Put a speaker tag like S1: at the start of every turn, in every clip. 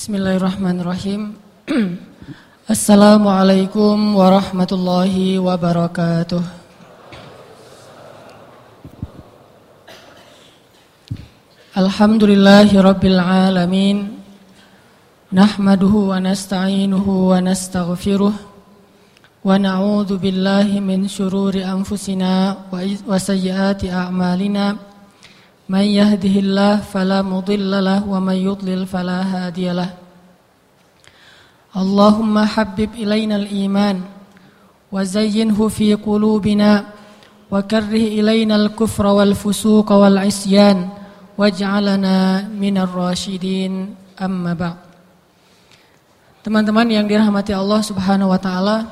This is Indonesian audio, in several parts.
S1: Bismillahirrahmanirrahim. Assalamualaikum warahmatullahi wabarakatuh. Alhamdulillahi rabbil alamin. Nahmaduhu wa nasta'inuhu wa nastaghfiruh. Wa na'udzu billahi min syururi anfusina wa sayyiati a'malina. من يهده الله فلا مضل له ومن يضلل فلا هادي له اللهم حبب إلينا الإيمان وزينه في قلوبنا وكره إلينا الكفر والفسوق والعصيان واجعلنا من الراشدين أما بعد Teman-teman yang dirahmati Allah Subhanahu wa taala,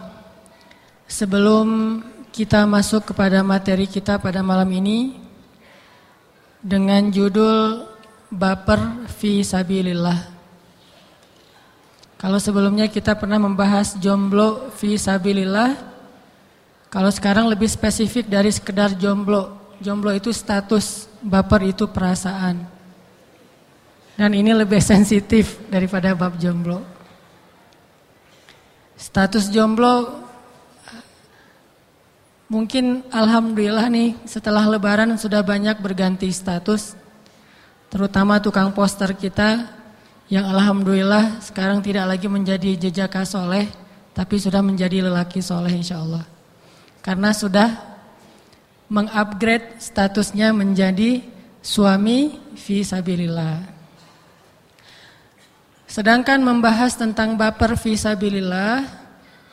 S1: sebelum kita masuk kepada materi kita pada malam ini, dengan judul Baper fi Sabilillah. Kalau sebelumnya kita pernah membahas jomblo fi Sabilillah, kalau sekarang lebih spesifik dari sekedar jomblo. Jomblo itu status, baper itu perasaan. Dan ini lebih sensitif daripada bab jomblo. Status jomblo Mungkin alhamdulillah nih setelah lebaran sudah banyak berganti status terutama tukang poster kita yang alhamdulillah sekarang tidak lagi menjadi jejaka soleh tapi sudah menjadi lelaki soleh insya Allah karena sudah mengupgrade statusnya menjadi suami fi sabilillah. Sedangkan membahas tentang baper fi sabilillah,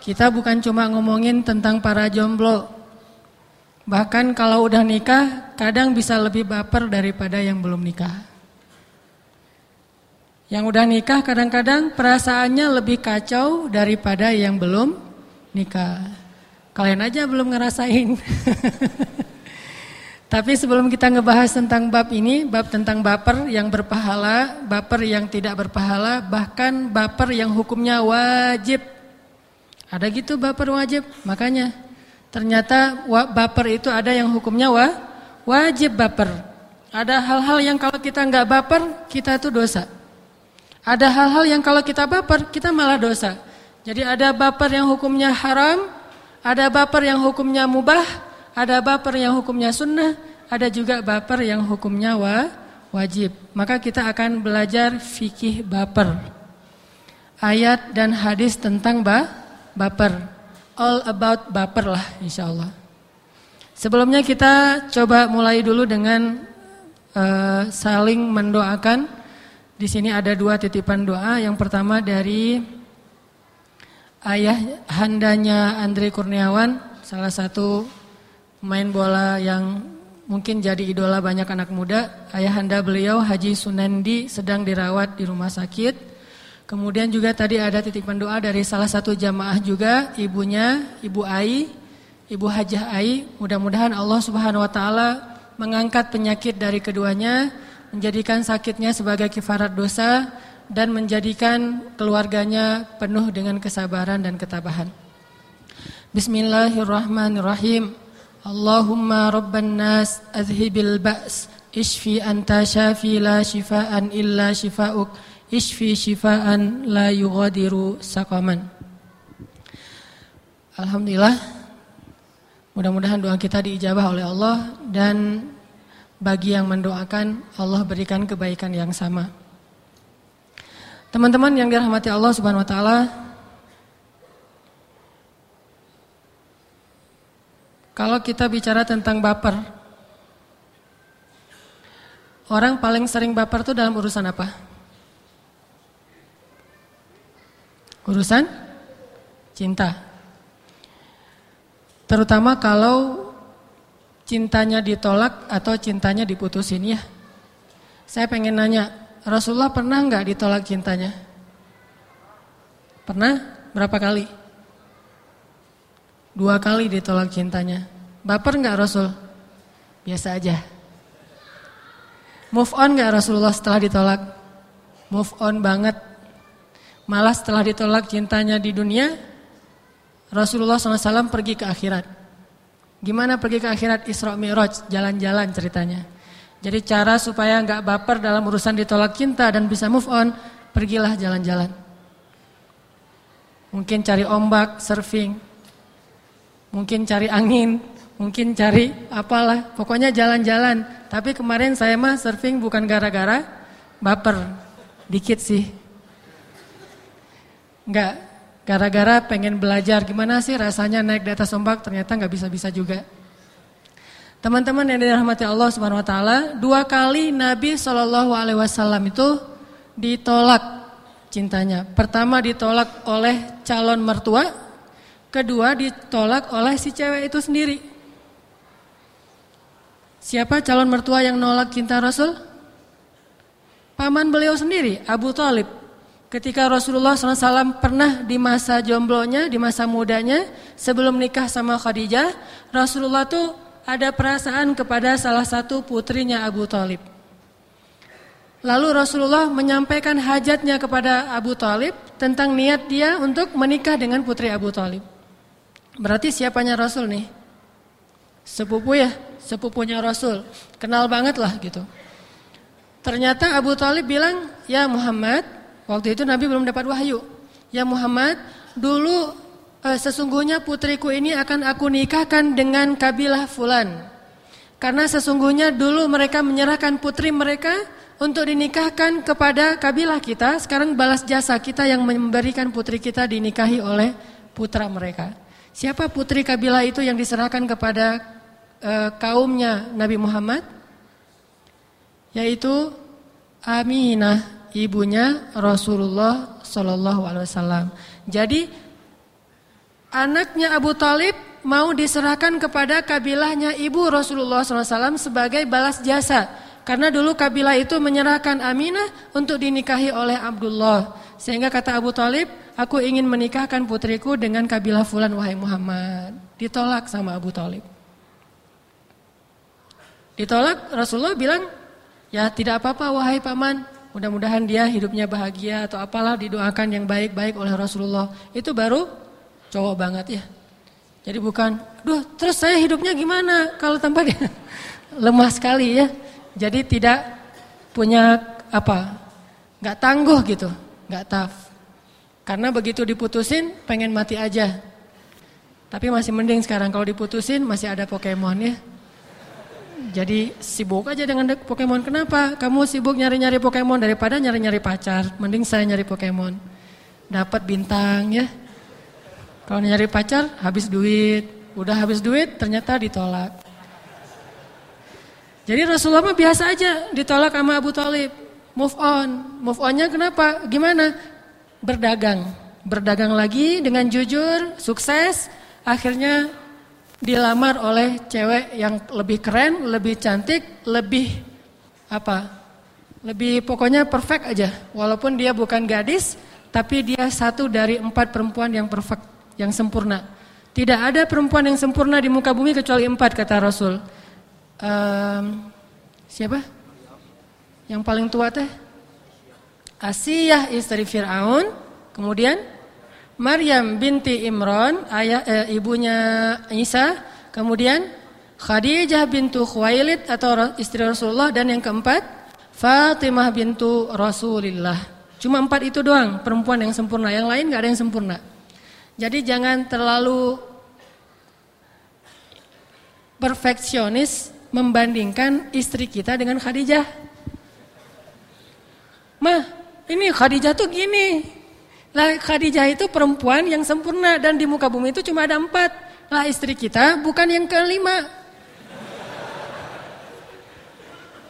S1: kita bukan cuma ngomongin tentang para jomblo, Bahkan kalau udah nikah, kadang bisa lebih baper daripada yang belum nikah. Yang udah nikah kadang-kadang perasaannya lebih kacau daripada yang belum nikah. Kalian aja belum ngerasain. Tapi sebelum kita ngebahas tentang bab ini, bab tentang baper yang berpahala, baper yang tidak berpahala, bahkan baper yang hukumnya wajib. Ada gitu baper wajib, makanya Ternyata baper itu ada yang hukumnya wa, wajib baper. Ada hal-hal yang kalau kita nggak baper, kita itu dosa. Ada hal-hal yang kalau kita baper, kita malah dosa. Jadi ada baper yang hukumnya haram, ada baper yang hukumnya mubah, ada baper yang hukumnya sunnah, ada juga baper yang hukumnya wa, wajib. Maka kita akan belajar fikih baper. Ayat dan hadis tentang ba, baper all about baper lah insya Allah. Sebelumnya kita coba mulai dulu dengan uh, saling mendoakan. Di sini ada dua titipan doa. Yang pertama dari ayah handanya Andre Kurniawan, salah satu main bola yang mungkin jadi idola banyak anak muda. Ayah handa beliau Haji Sunandi sedang dirawat di rumah sakit. Kemudian juga tadi ada titipan doa dari salah satu jamaah juga, ibunya, Ibu Ai, Ibu Hajah Ai. Mudah-mudahan Allah Subhanahu wa taala mengangkat penyakit dari keduanya, menjadikan sakitnya sebagai kifarat dosa dan menjadikan keluarganya penuh dengan kesabaran dan ketabahan. Bismillahirrahmanirrahim. Allahumma rabban nas azhibil ba's ishfi anta syafi la shifaan illa shifauk Ishfi shifaan la yughadiru saqaman. Alhamdulillah Mudah-mudahan doa kita diijabah oleh Allah Dan bagi yang mendoakan Allah berikan kebaikan yang sama Teman-teman yang dirahmati Allah subhanahu wa ta'ala Kalau kita bicara tentang baper Orang paling sering baper itu dalam urusan apa? Urusan cinta. Terutama kalau cintanya ditolak atau cintanya diputusin ya. Saya pengen nanya, Rasulullah pernah nggak ditolak cintanya? Pernah? Berapa kali? Dua kali ditolak cintanya. Baper nggak Rasul? Biasa aja. Move on nggak Rasulullah setelah ditolak? Move on banget. Malah setelah ditolak cintanya di dunia, Rasulullah SAW pergi ke akhirat. Gimana pergi ke akhirat Isra Mi'raj, jalan-jalan ceritanya. Jadi cara supaya nggak baper dalam urusan ditolak cinta dan bisa move on, pergilah jalan-jalan. Mungkin cari ombak, surfing. Mungkin cari angin, mungkin cari apalah. Pokoknya jalan-jalan. Tapi kemarin saya mah surfing bukan gara-gara baper. Dikit sih. Enggak, gara-gara pengen belajar gimana sih rasanya naik di atas ombak ternyata nggak bisa-bisa juga. Teman-teman yang dirahmati Allah Subhanahu wa taala, dua kali Nabi Shallallahu alaihi wasallam itu ditolak cintanya. Pertama ditolak oleh calon mertua, kedua ditolak oleh si cewek itu sendiri. Siapa calon mertua yang nolak cinta Rasul? Paman beliau sendiri, Abu Talib. Ketika Rasulullah SAW pernah di masa jomblonya, di masa mudanya, sebelum nikah sama Khadijah, Rasulullah tuh ada perasaan kepada salah satu putrinya Abu Talib. Lalu Rasulullah menyampaikan hajatnya kepada Abu Talib tentang niat dia untuk menikah dengan putri Abu Talib. Berarti siapanya Rasul nih? Sepupu ya, sepupunya Rasul. Kenal banget lah gitu. Ternyata Abu Talib bilang, ya Muhammad, waktu itu Nabi belum dapat wahyu. Ya Muhammad, dulu e, sesungguhnya putriku ini akan aku nikahkan dengan kabilah fulan. Karena sesungguhnya dulu mereka menyerahkan putri mereka untuk dinikahkan kepada kabilah kita, sekarang balas jasa kita yang memberikan putri kita dinikahi oleh putra mereka. Siapa putri kabilah itu yang diserahkan kepada e, kaumnya Nabi Muhammad? Yaitu Aminah, ibunya Rasulullah Shallallahu Alaihi Wasallam. Jadi anaknya Abu Talib mau diserahkan kepada kabilahnya ibu Rasulullah SAW sebagai balas jasa. Karena dulu kabilah itu menyerahkan Aminah untuk dinikahi oleh Abdullah. Sehingga kata Abu Talib, aku ingin menikahkan putriku dengan kabilah fulan wahai Muhammad. Ditolak sama Abu Talib. Ditolak Rasulullah bilang, ya tidak apa-apa wahai paman. Mudah-mudahan dia hidupnya bahagia atau apalah didoakan yang baik-baik oleh Rasulullah. Itu baru cowok banget ya. Jadi bukan, duh terus saya hidupnya gimana kalau tanpa dia lemah sekali ya. Jadi tidak punya apa, nggak tangguh gitu, nggak tough. Karena begitu diputusin pengen mati aja. Tapi masih mending sekarang kalau diputusin masih ada Pokemon ya. Jadi sibuk aja dengan Pokemon. Kenapa? Kamu sibuk nyari-nyari Pokemon daripada nyari-nyari pacar. Mending saya nyari Pokemon. Dapat bintang ya. Kalau nyari pacar habis duit, udah habis duit ternyata ditolak. Jadi Rasulullah mah biasa aja ditolak sama Abu Talib. Move on. Move onnya kenapa? Gimana? Berdagang. Berdagang lagi dengan jujur, sukses. Akhirnya dilamar oleh cewek yang lebih keren, lebih cantik, lebih apa? Lebih pokoknya perfect aja. Walaupun dia bukan gadis, tapi dia satu dari empat perempuan yang perfect yang sempurna. Tidak ada perempuan yang sempurna di muka bumi kecuali empat kata Rasul. Um, siapa? Yang paling tua teh? Asiyah istri Fir'aun. Kemudian Maryam binti Imran, ayah e, ibunya Isa. Kemudian Khadijah bintu Khuwailid atau istri Rasulullah dan yang keempat Fatimah bintu Rasulillah. Cuma empat itu doang perempuan yang sempurna. Yang lain nggak ada yang sempurna. Jadi jangan terlalu perfeksionis membandingkan istri kita dengan Khadijah. Mah, ini Khadijah tuh gini. Lah Khadijah itu perempuan yang sempurna dan di muka bumi itu cuma ada empat. Lah istri kita bukan yang kelima.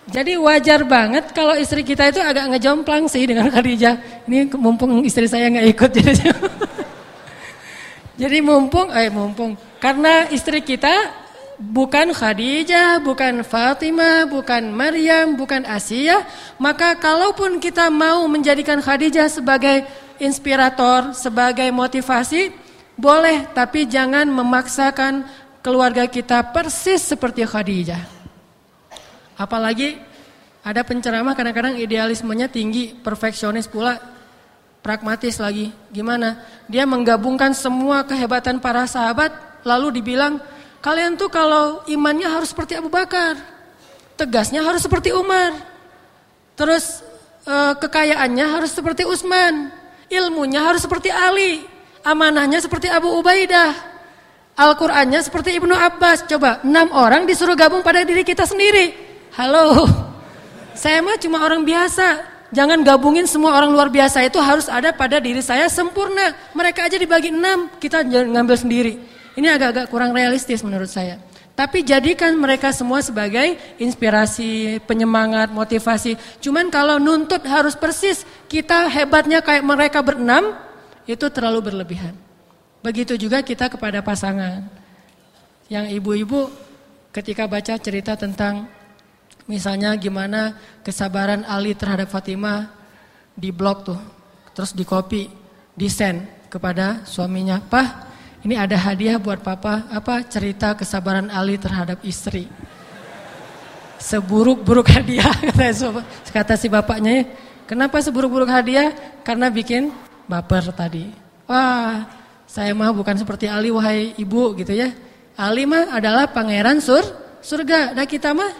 S1: Jadi wajar banget kalau istri kita itu agak ngejomplang sih dengan Khadijah. Ini mumpung istri saya nggak ikut jadi. Jadi mumpung, eh mumpung, karena istri kita bukan Khadijah, bukan Fatimah, bukan Maryam, bukan Asia, maka kalaupun kita mau menjadikan Khadijah sebagai inspirator, sebagai motivasi, boleh, tapi jangan memaksakan keluarga kita persis seperti Khadijah. Apalagi ada penceramah kadang-kadang idealismenya tinggi, perfeksionis pula pragmatis lagi. Gimana? Dia menggabungkan semua kehebatan para sahabat lalu dibilang, kalian tuh kalau imannya harus seperti Abu Bakar. Tegasnya harus seperti Umar. Terus uh, kekayaannya harus seperti Utsman, ilmunya harus seperti Ali, amanahnya seperti Abu Ubaidah. Al-Qur'annya seperti Ibnu Abbas. Coba, enam orang disuruh gabung pada diri kita sendiri. Halo. Saya mah cuma orang biasa. Jangan gabungin semua orang luar biasa itu harus ada pada diri saya sempurna. Mereka aja dibagi enam, kita ngambil sendiri. Ini agak-agak kurang realistis menurut saya. Tapi jadikan mereka semua sebagai inspirasi, penyemangat, motivasi. Cuman kalau nuntut harus persis, kita hebatnya kayak mereka berenam, itu terlalu berlebihan. Begitu juga kita kepada pasangan. Yang ibu-ibu ketika baca cerita tentang misalnya gimana kesabaran Ali terhadap Fatimah di blog tuh, terus di copy, di send kepada suaminya, "Pah, ini ada hadiah buat papa, apa cerita kesabaran Ali terhadap istri. Seburuk-buruk hadiah kata, kata si bapaknya. Kenapa seburuk-buruk hadiah? Karena bikin baper tadi. Wah, saya mah bukan seperti Ali wahai ibu gitu ya. Ali mah adalah pangeran sur surga. Dan kita mah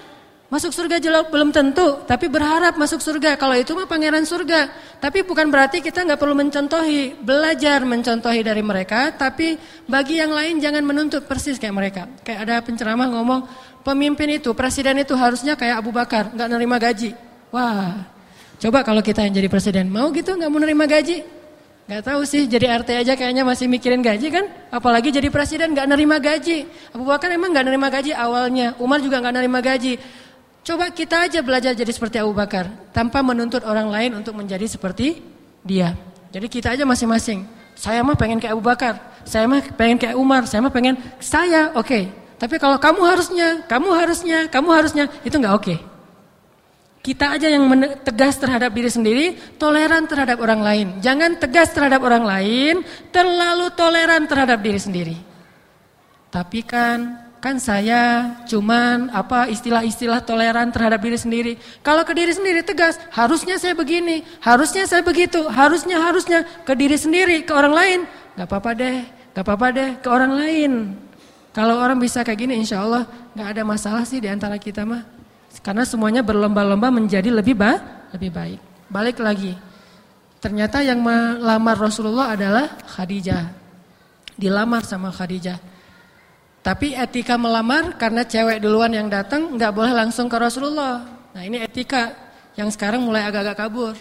S1: Masuk surga jelas belum tentu, tapi berharap masuk surga. Kalau itu mah pangeran surga. Tapi bukan berarti kita nggak perlu mencontohi, belajar mencontohi dari mereka. Tapi bagi yang lain jangan menuntut persis kayak mereka. Kayak ada penceramah ngomong, pemimpin itu, presiden itu harusnya kayak Abu Bakar, nggak nerima gaji. Wah, coba kalau kita yang jadi presiden, mau gitu nggak mau nerima gaji? Gak tahu sih, jadi RT aja kayaknya masih mikirin gaji kan? Apalagi jadi presiden nggak nerima gaji. Abu Bakar emang nggak nerima gaji awalnya, Umar juga nggak nerima gaji. Coba kita aja belajar jadi seperti Abu Bakar tanpa menuntut orang lain untuk menjadi seperti dia. Jadi kita aja masing-masing. Saya mah pengen kayak Abu Bakar, saya mah pengen kayak Umar, saya mah pengen saya oke. Okay. Tapi kalau kamu harusnya, kamu harusnya, kamu harusnya itu nggak oke. Okay. Kita aja yang tegas terhadap diri sendiri, toleran terhadap orang lain. Jangan tegas terhadap orang lain, terlalu toleran terhadap diri sendiri. Tapi kan Kan saya cuman apa istilah-istilah toleran terhadap diri sendiri. Kalau ke diri sendiri tegas, harusnya saya begini, harusnya saya begitu, harusnya harusnya ke diri sendiri, ke orang lain, nggak apa-apa deh, nggak apa-apa deh ke orang lain. Kalau orang bisa kayak gini, insya Allah nggak ada masalah sih di antara kita mah. Karena semuanya berlomba-lomba menjadi lebih ba lebih baik. Balik lagi, ternyata yang melamar Rasulullah adalah Khadijah. Dilamar sama Khadijah. Tapi etika melamar karena cewek duluan yang datang nggak boleh langsung ke Rasulullah. Nah ini etika yang sekarang mulai agak-agak kabur.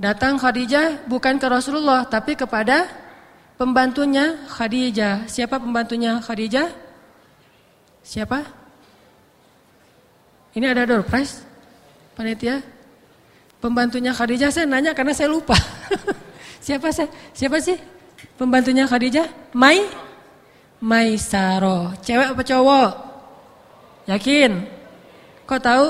S1: Datang Khadijah bukan ke Rasulullah tapi kepada pembantunya Khadijah. Siapa pembantunya Khadijah? Siapa? Ini ada door prize? Panitia? Pembantunya Khadijah saya nanya karena saya lupa. siapa saya? Siapa sih? Pembantunya Khadijah? Mai? Maisaro. Cewek apa cowok? Yakin? Kok tahu?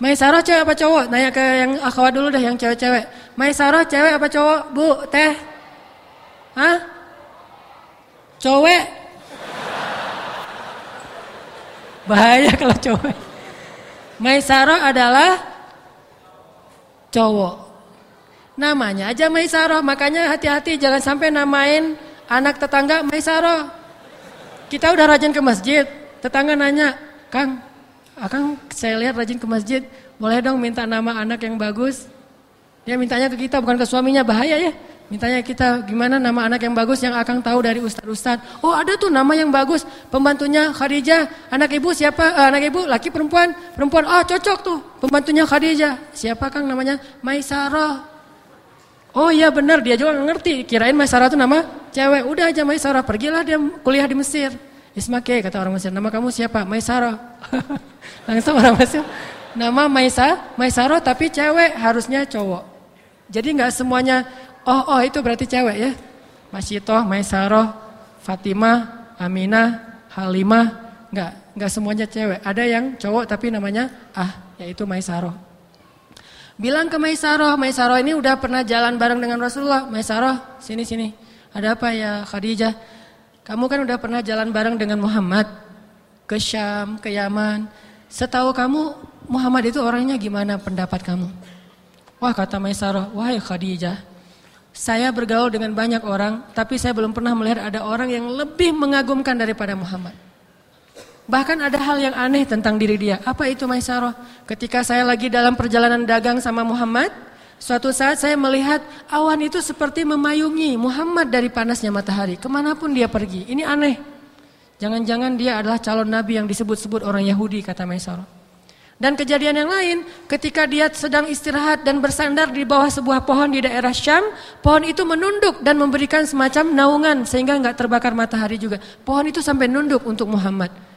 S1: Maisaro cewek apa cowok? Nanya ke yang akhwat dulu deh yang cewek-cewek. Maisaro cewek apa cowok? Bu, teh. Hah? Cowek? Bahaya kalau cowok. Maisaro adalah cowok. Namanya aja Maisaro, makanya hati-hati jangan sampai namain anak tetangga Maisaro. Kita udah rajin ke masjid, tetangga nanya, Kang, Akang saya lihat rajin ke masjid, boleh dong minta nama anak yang bagus? Dia mintanya ke kita, bukan ke suaminya, bahaya ya. Mintanya kita gimana nama anak yang bagus yang Akang tahu dari ustad-ustad. Oh ada tuh nama yang bagus, pembantunya Khadijah, anak ibu siapa? Uh, anak ibu laki perempuan, perempuan. Oh cocok tuh, pembantunya Khadijah. Siapa Kang namanya? Maisarah. Oh iya benar, dia juga ngerti. Kirain Maisarah itu nama cewek. Udah aja Maisarah, pergilah dia kuliah di Mesir. Ismake kata orang Mesir, nama kamu siapa? Maisarah. Langsung orang Mesir. Nama Maisa, Maisarah tapi cewek, harusnya cowok. Jadi nggak semuanya, oh oh itu berarti cewek ya. Masyitoh, Maisarah, Fatimah, Aminah, Halimah, nggak nggak semuanya cewek. Ada yang cowok tapi namanya ah, yaitu Maisarah. Bilang ke Maisaroh, Maisaroh ini udah pernah jalan bareng dengan Rasulullah. Maisaroh, sini sini. Ada apa ya Khadijah? Kamu kan udah pernah jalan bareng dengan Muhammad ke Syam, ke Yaman. Setahu kamu Muhammad itu orangnya gimana pendapat kamu? Wah kata Maisaroh, wahai Khadijah, saya bergaul dengan banyak orang, tapi saya belum pernah melihat ada orang yang lebih mengagumkan daripada Muhammad. Bahkan ada hal yang aneh tentang diri dia. Apa itu Maisarah? Ketika saya lagi dalam perjalanan dagang sama Muhammad, suatu saat saya melihat awan itu seperti memayungi Muhammad dari panasnya matahari. Ke mana pun dia pergi. Ini aneh. Jangan-jangan dia adalah calon nabi yang disebut-sebut orang Yahudi, kata Maisarah. Dan kejadian yang lain, ketika dia sedang istirahat dan bersandar di bawah sebuah pohon di daerah Syam, pohon itu menunduk dan memberikan semacam naungan sehingga nggak terbakar matahari juga. Pohon itu sampai nunduk untuk Muhammad.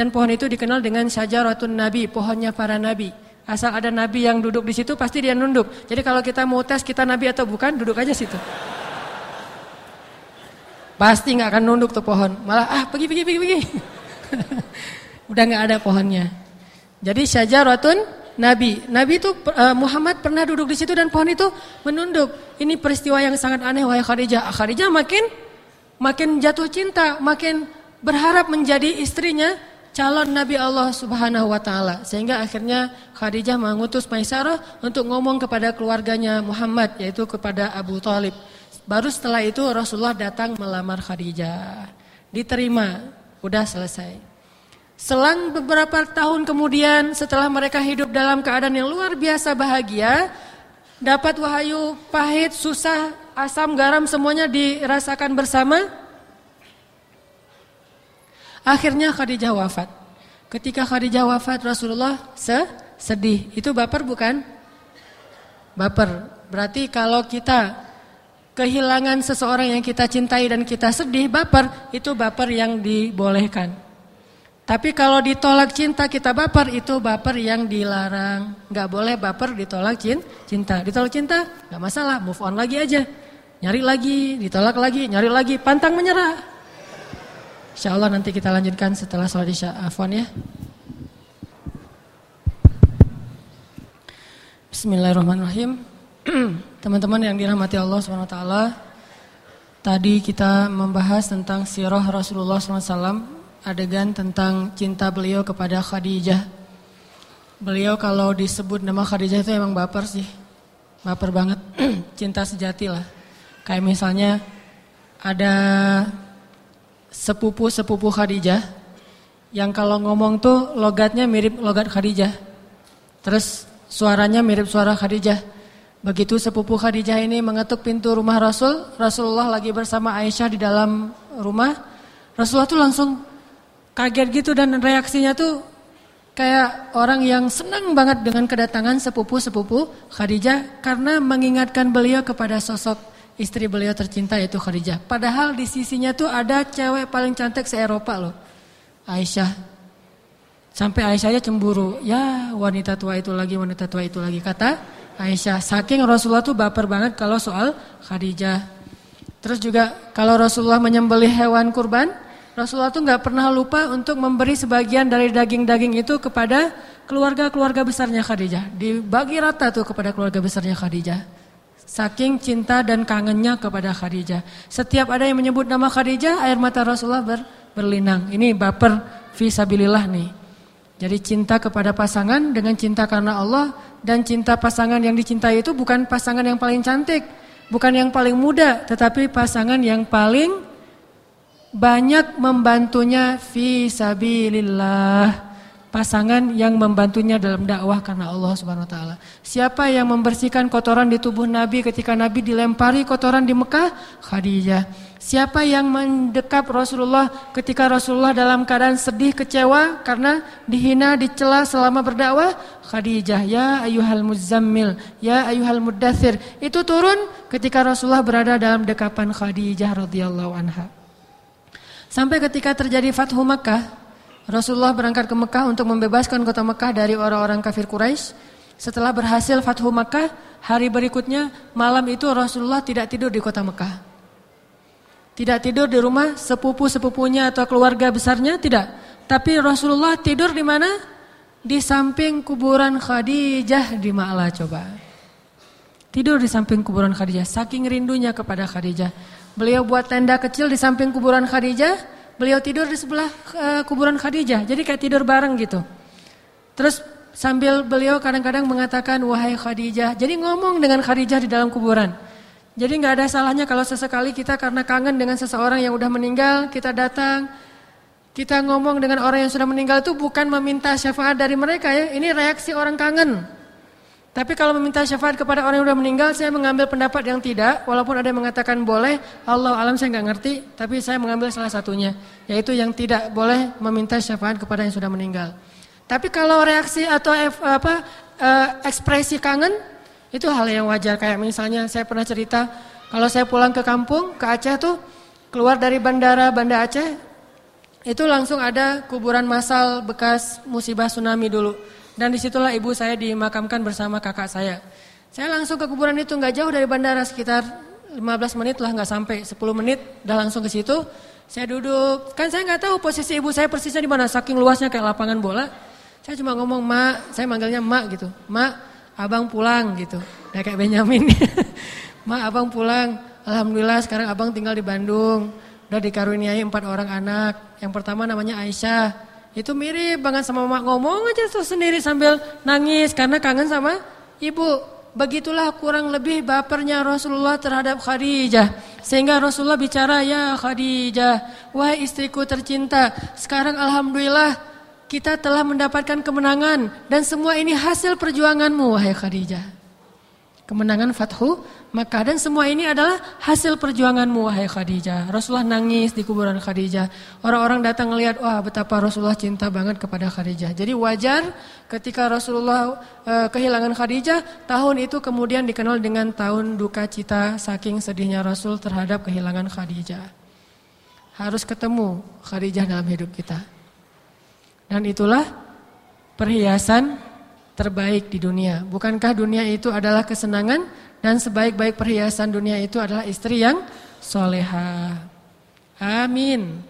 S1: Dan pohon itu dikenal dengan syajaratun nabi, pohonnya para nabi. Asal ada nabi yang duduk di situ pasti dia nunduk. Jadi kalau kita mau tes kita nabi atau bukan, duduk aja situ. Pasti nggak akan nunduk tuh pohon. Malah ah pergi pergi pergi pergi. Udah nggak ada pohonnya. Jadi syajaratun nabi. Nabi itu uh, Muhammad pernah duduk di situ dan pohon itu menunduk. Ini peristiwa yang sangat aneh wahai Khadijah. Khadijah makin makin jatuh cinta, makin berharap menjadi istrinya calon Nabi Allah Subhanahu wa taala sehingga akhirnya Khadijah mengutus Maisarah untuk ngomong kepada keluarganya Muhammad yaitu kepada Abu Talib. Baru setelah itu Rasulullah datang melamar Khadijah. Diterima, udah selesai. Selang beberapa tahun kemudian setelah mereka hidup dalam keadaan yang luar biasa bahagia, dapat wahyu pahit, susah, asam, garam semuanya dirasakan bersama Akhirnya Khadijah wafat. Ketika Khadijah wafat Rasulullah sedih. Itu baper bukan? Baper. Berarti kalau kita kehilangan seseorang yang kita cintai dan kita sedih, baper, itu baper yang dibolehkan. Tapi kalau ditolak cinta kita baper, itu baper yang dilarang. Gak boleh baper ditolak cinta. Ditolak cinta, gak masalah, move on lagi aja. Nyari lagi, ditolak lagi, nyari lagi, pantang menyerah. Insya Allah nanti kita lanjutkan setelah sholat isya. Afwan ya. Bismillahirrahmanirrahim. Teman-teman yang dirahmati Allah SWT. Tadi kita membahas tentang sirah Rasulullah SAW. Adegan tentang cinta beliau kepada Khadijah. Beliau kalau disebut nama Khadijah itu emang baper sih. Baper banget. cinta sejati lah. Kayak misalnya ada sepupu-sepupu Khadijah yang kalau ngomong tuh logatnya mirip logat Khadijah. Terus suaranya mirip suara Khadijah. Begitu sepupu Khadijah ini mengetuk pintu rumah Rasul, Rasulullah lagi bersama Aisyah di dalam rumah. Rasulullah tuh langsung kaget gitu dan reaksinya tuh kayak orang yang senang banget dengan kedatangan sepupu-sepupu Khadijah karena mengingatkan beliau kepada sosok istri beliau tercinta yaitu Khadijah. Padahal di sisinya tuh ada cewek paling cantik se-Eropa loh. Aisyah. Sampai Aisyahnya cemburu. Ya wanita tua itu lagi, wanita tua itu lagi. Kata Aisyah. Saking Rasulullah tuh baper banget kalau soal Khadijah. Terus juga kalau Rasulullah menyembelih hewan kurban. Rasulullah tuh nggak pernah lupa untuk memberi sebagian dari daging-daging itu kepada keluarga-keluarga besarnya Khadijah. Dibagi rata tuh kepada keluarga besarnya Khadijah. Saking cinta dan kangennya kepada Khadijah. Setiap ada yang menyebut nama Khadijah, air mata Rasulullah ber, berlinang. Ini baper visabilillah nih. Jadi cinta kepada pasangan dengan cinta karena Allah dan cinta pasangan yang dicintai itu bukan pasangan yang paling cantik, bukan yang paling muda, tetapi pasangan yang paling banyak membantunya visabilillah pasangan yang membantunya dalam dakwah karena Allah Subhanahu wa taala. Siapa yang membersihkan kotoran di tubuh Nabi ketika Nabi dilempari kotoran di Mekah? Khadijah. Siapa yang mendekap Rasulullah ketika Rasulullah dalam keadaan sedih, kecewa karena dihina, dicela selama berdakwah? Khadijah, ya ayuhal muzammil, ya ayuhal muddathir. Itu turun ketika Rasulullah berada dalam dekapan Khadijah radhiyallahu anha. Sampai ketika terjadi Fathu Makkah, Rasulullah berangkat ke Mekah untuk membebaskan kota Mekah dari orang-orang kafir Quraisy. Setelah berhasil Fathu Mekah, hari berikutnya malam itu Rasulullah tidak tidur di kota Mekah. Tidak tidur di rumah sepupu-sepupunya atau keluarga besarnya, tidak. Tapi Rasulullah tidur di mana? Di samping kuburan Khadijah di Ma'la coba. Tidur di samping kuburan Khadijah, saking rindunya kepada Khadijah. Beliau buat tenda kecil di samping kuburan Khadijah, beliau tidur di sebelah uh, kuburan Khadijah. Jadi kayak tidur bareng gitu. Terus sambil beliau kadang-kadang mengatakan wahai Khadijah. Jadi ngomong dengan Khadijah di dalam kuburan. Jadi nggak ada salahnya kalau sesekali kita karena kangen dengan seseorang yang udah meninggal, kita datang Kita ngomong dengan orang yang sudah meninggal itu bukan meminta syafaat dari mereka ya. Ini reaksi orang kangen. Tapi kalau meminta syafaat kepada orang yang sudah meninggal, saya mengambil pendapat yang tidak. Walaupun ada yang mengatakan boleh, Allah alam saya nggak ngerti. Tapi saya mengambil salah satunya, yaitu yang tidak boleh meminta syafaat kepada yang sudah meninggal. Tapi kalau reaksi atau apa eh, ekspresi kangen, itu hal yang wajar. Kayak misalnya saya pernah cerita, kalau saya pulang ke kampung, ke Aceh tuh, keluar dari bandara Banda Aceh, itu langsung ada kuburan massal bekas musibah tsunami dulu. Dan di situlah ibu saya dimakamkan bersama kakak saya. Saya langsung ke kuburan itu nggak jauh dari bandara sekitar 15 menit lah nggak sampai 10 menit udah langsung ke situ. Saya duduk, kan saya nggak tahu posisi ibu saya persisnya di mana, saking luasnya kayak lapangan bola. Saya cuma ngomong mak, saya manggilnya mak gitu, mak, abang pulang gitu, udah kayak Benyamin. mak, abang pulang, alhamdulillah sekarang abang tinggal di Bandung. Udah dikaruniai empat orang anak. Yang pertama namanya Aisyah. Itu mirip banget sama mama ngomong aja tuh sendiri sambil nangis karena kangen sama ibu. Begitulah kurang lebih bapernya Rasulullah terhadap Khadijah. Sehingga Rasulullah bicara, ya Khadijah, wahai istriku tercinta. Sekarang Alhamdulillah kita telah mendapatkan kemenangan. Dan semua ini hasil perjuanganmu, wahai Khadijah. Kemenangan Fathu Makkah dan semua ini adalah hasil perjuanganmu wahai Khadijah. Rasulullah nangis di kuburan Khadijah. Orang-orang datang melihat wah betapa Rasulullah cinta banget kepada Khadijah. Jadi wajar ketika Rasulullah e, kehilangan Khadijah, tahun itu kemudian dikenal dengan tahun duka cita saking sedihnya Rasul terhadap kehilangan Khadijah. Harus ketemu Khadijah dalam hidup kita. Dan itulah perhiasan terbaik di dunia. Bukankah dunia itu adalah kesenangan dan sebaik-baik perhiasan dunia itu adalah istri yang soleha. Amin.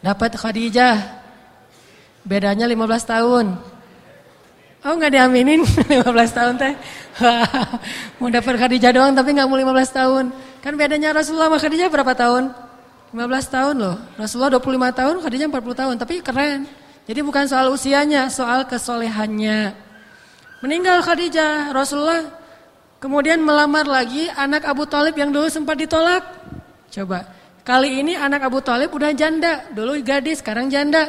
S1: Dapat Khadijah. Bedanya 15 tahun. Oh nggak diaminin 15 tahun teh. mau dapat Khadijah doang tapi nggak mau 15 tahun. Kan bedanya Rasulullah sama Khadijah berapa tahun? 15 tahun loh. Rasulullah 25 tahun, Khadijah 40 tahun. Tapi keren. Jadi bukan soal usianya, soal kesolehannya. Meninggal Khadijah, Rasulullah kemudian melamar lagi anak Abu Talib yang dulu sempat ditolak. Coba, kali ini anak Abu Talib udah janda, dulu gadis, sekarang janda.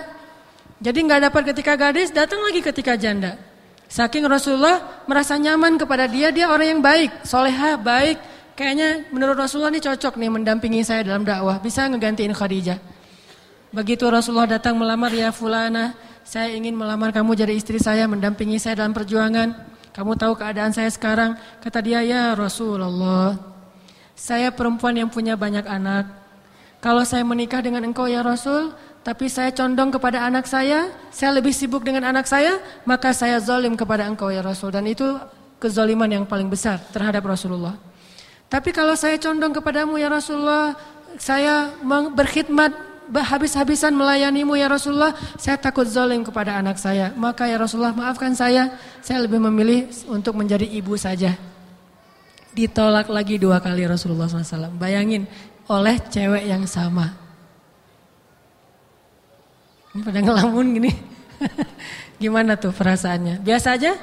S1: Jadi nggak dapat ketika gadis, datang lagi ketika janda. Saking Rasulullah merasa nyaman kepada dia, dia orang yang baik, soleha, baik. Kayaknya menurut Rasulullah ini cocok nih mendampingi saya dalam dakwah, bisa ngegantiin Khadijah. Begitu Rasulullah datang melamar ya fulana, saya ingin melamar kamu jadi istri saya, mendampingi saya dalam perjuangan. Kamu tahu keadaan saya sekarang? Kata dia, ya Rasulullah, saya perempuan yang punya banyak anak. Kalau saya menikah dengan engkau ya Rasul, tapi saya condong kepada anak saya, saya lebih sibuk dengan anak saya, maka saya zolim kepada engkau ya Rasul. Dan itu kezoliman yang paling besar terhadap Rasulullah. Tapi kalau saya condong kepadamu ya Rasulullah, saya berkhidmat habis-habisan melayanimu ya Rasulullah, saya takut zalim kepada anak saya. Maka ya Rasulullah maafkan saya, saya lebih memilih untuk menjadi ibu saja. Ditolak lagi dua kali Rasulullah SAW. Bayangin, oleh cewek yang sama. Ini pada ngelamun gini. Gimana tuh perasaannya? Biasa aja?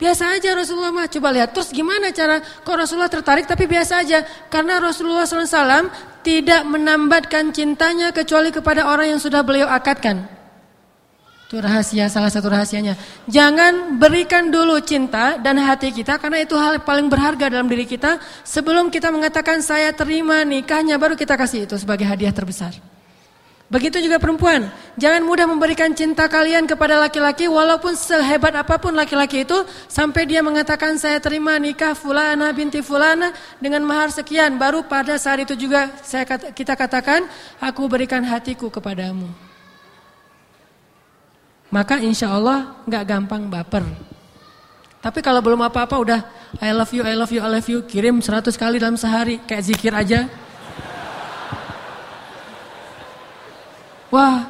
S1: Biasa aja Rasulullah mah. Coba lihat terus gimana cara kok Rasulullah tertarik tapi biasa aja. Karena Rasulullah SAW tidak menambatkan cintanya kecuali kepada orang yang sudah beliau akadkan. Itu rahasia salah satu rahasianya. Jangan berikan dulu cinta dan hati kita karena itu hal paling berharga dalam diri kita. Sebelum kita mengatakan saya terima nikahnya baru kita kasih itu sebagai hadiah terbesar. Begitu juga perempuan, jangan mudah memberikan cinta kalian kepada laki-laki walaupun sehebat apa pun laki-laki itu sampai dia mengatakan saya terima nikah fulana binti fulana dengan mahar sekian baru pada saat itu juga saya kita katakan aku berikan hatiku kepadamu. Maka insya Allah nggak gampang baper. Tapi kalau belum apa-apa udah I love you, I love you, I love you kirim 100 kali dalam sehari kayak zikir aja. Wah,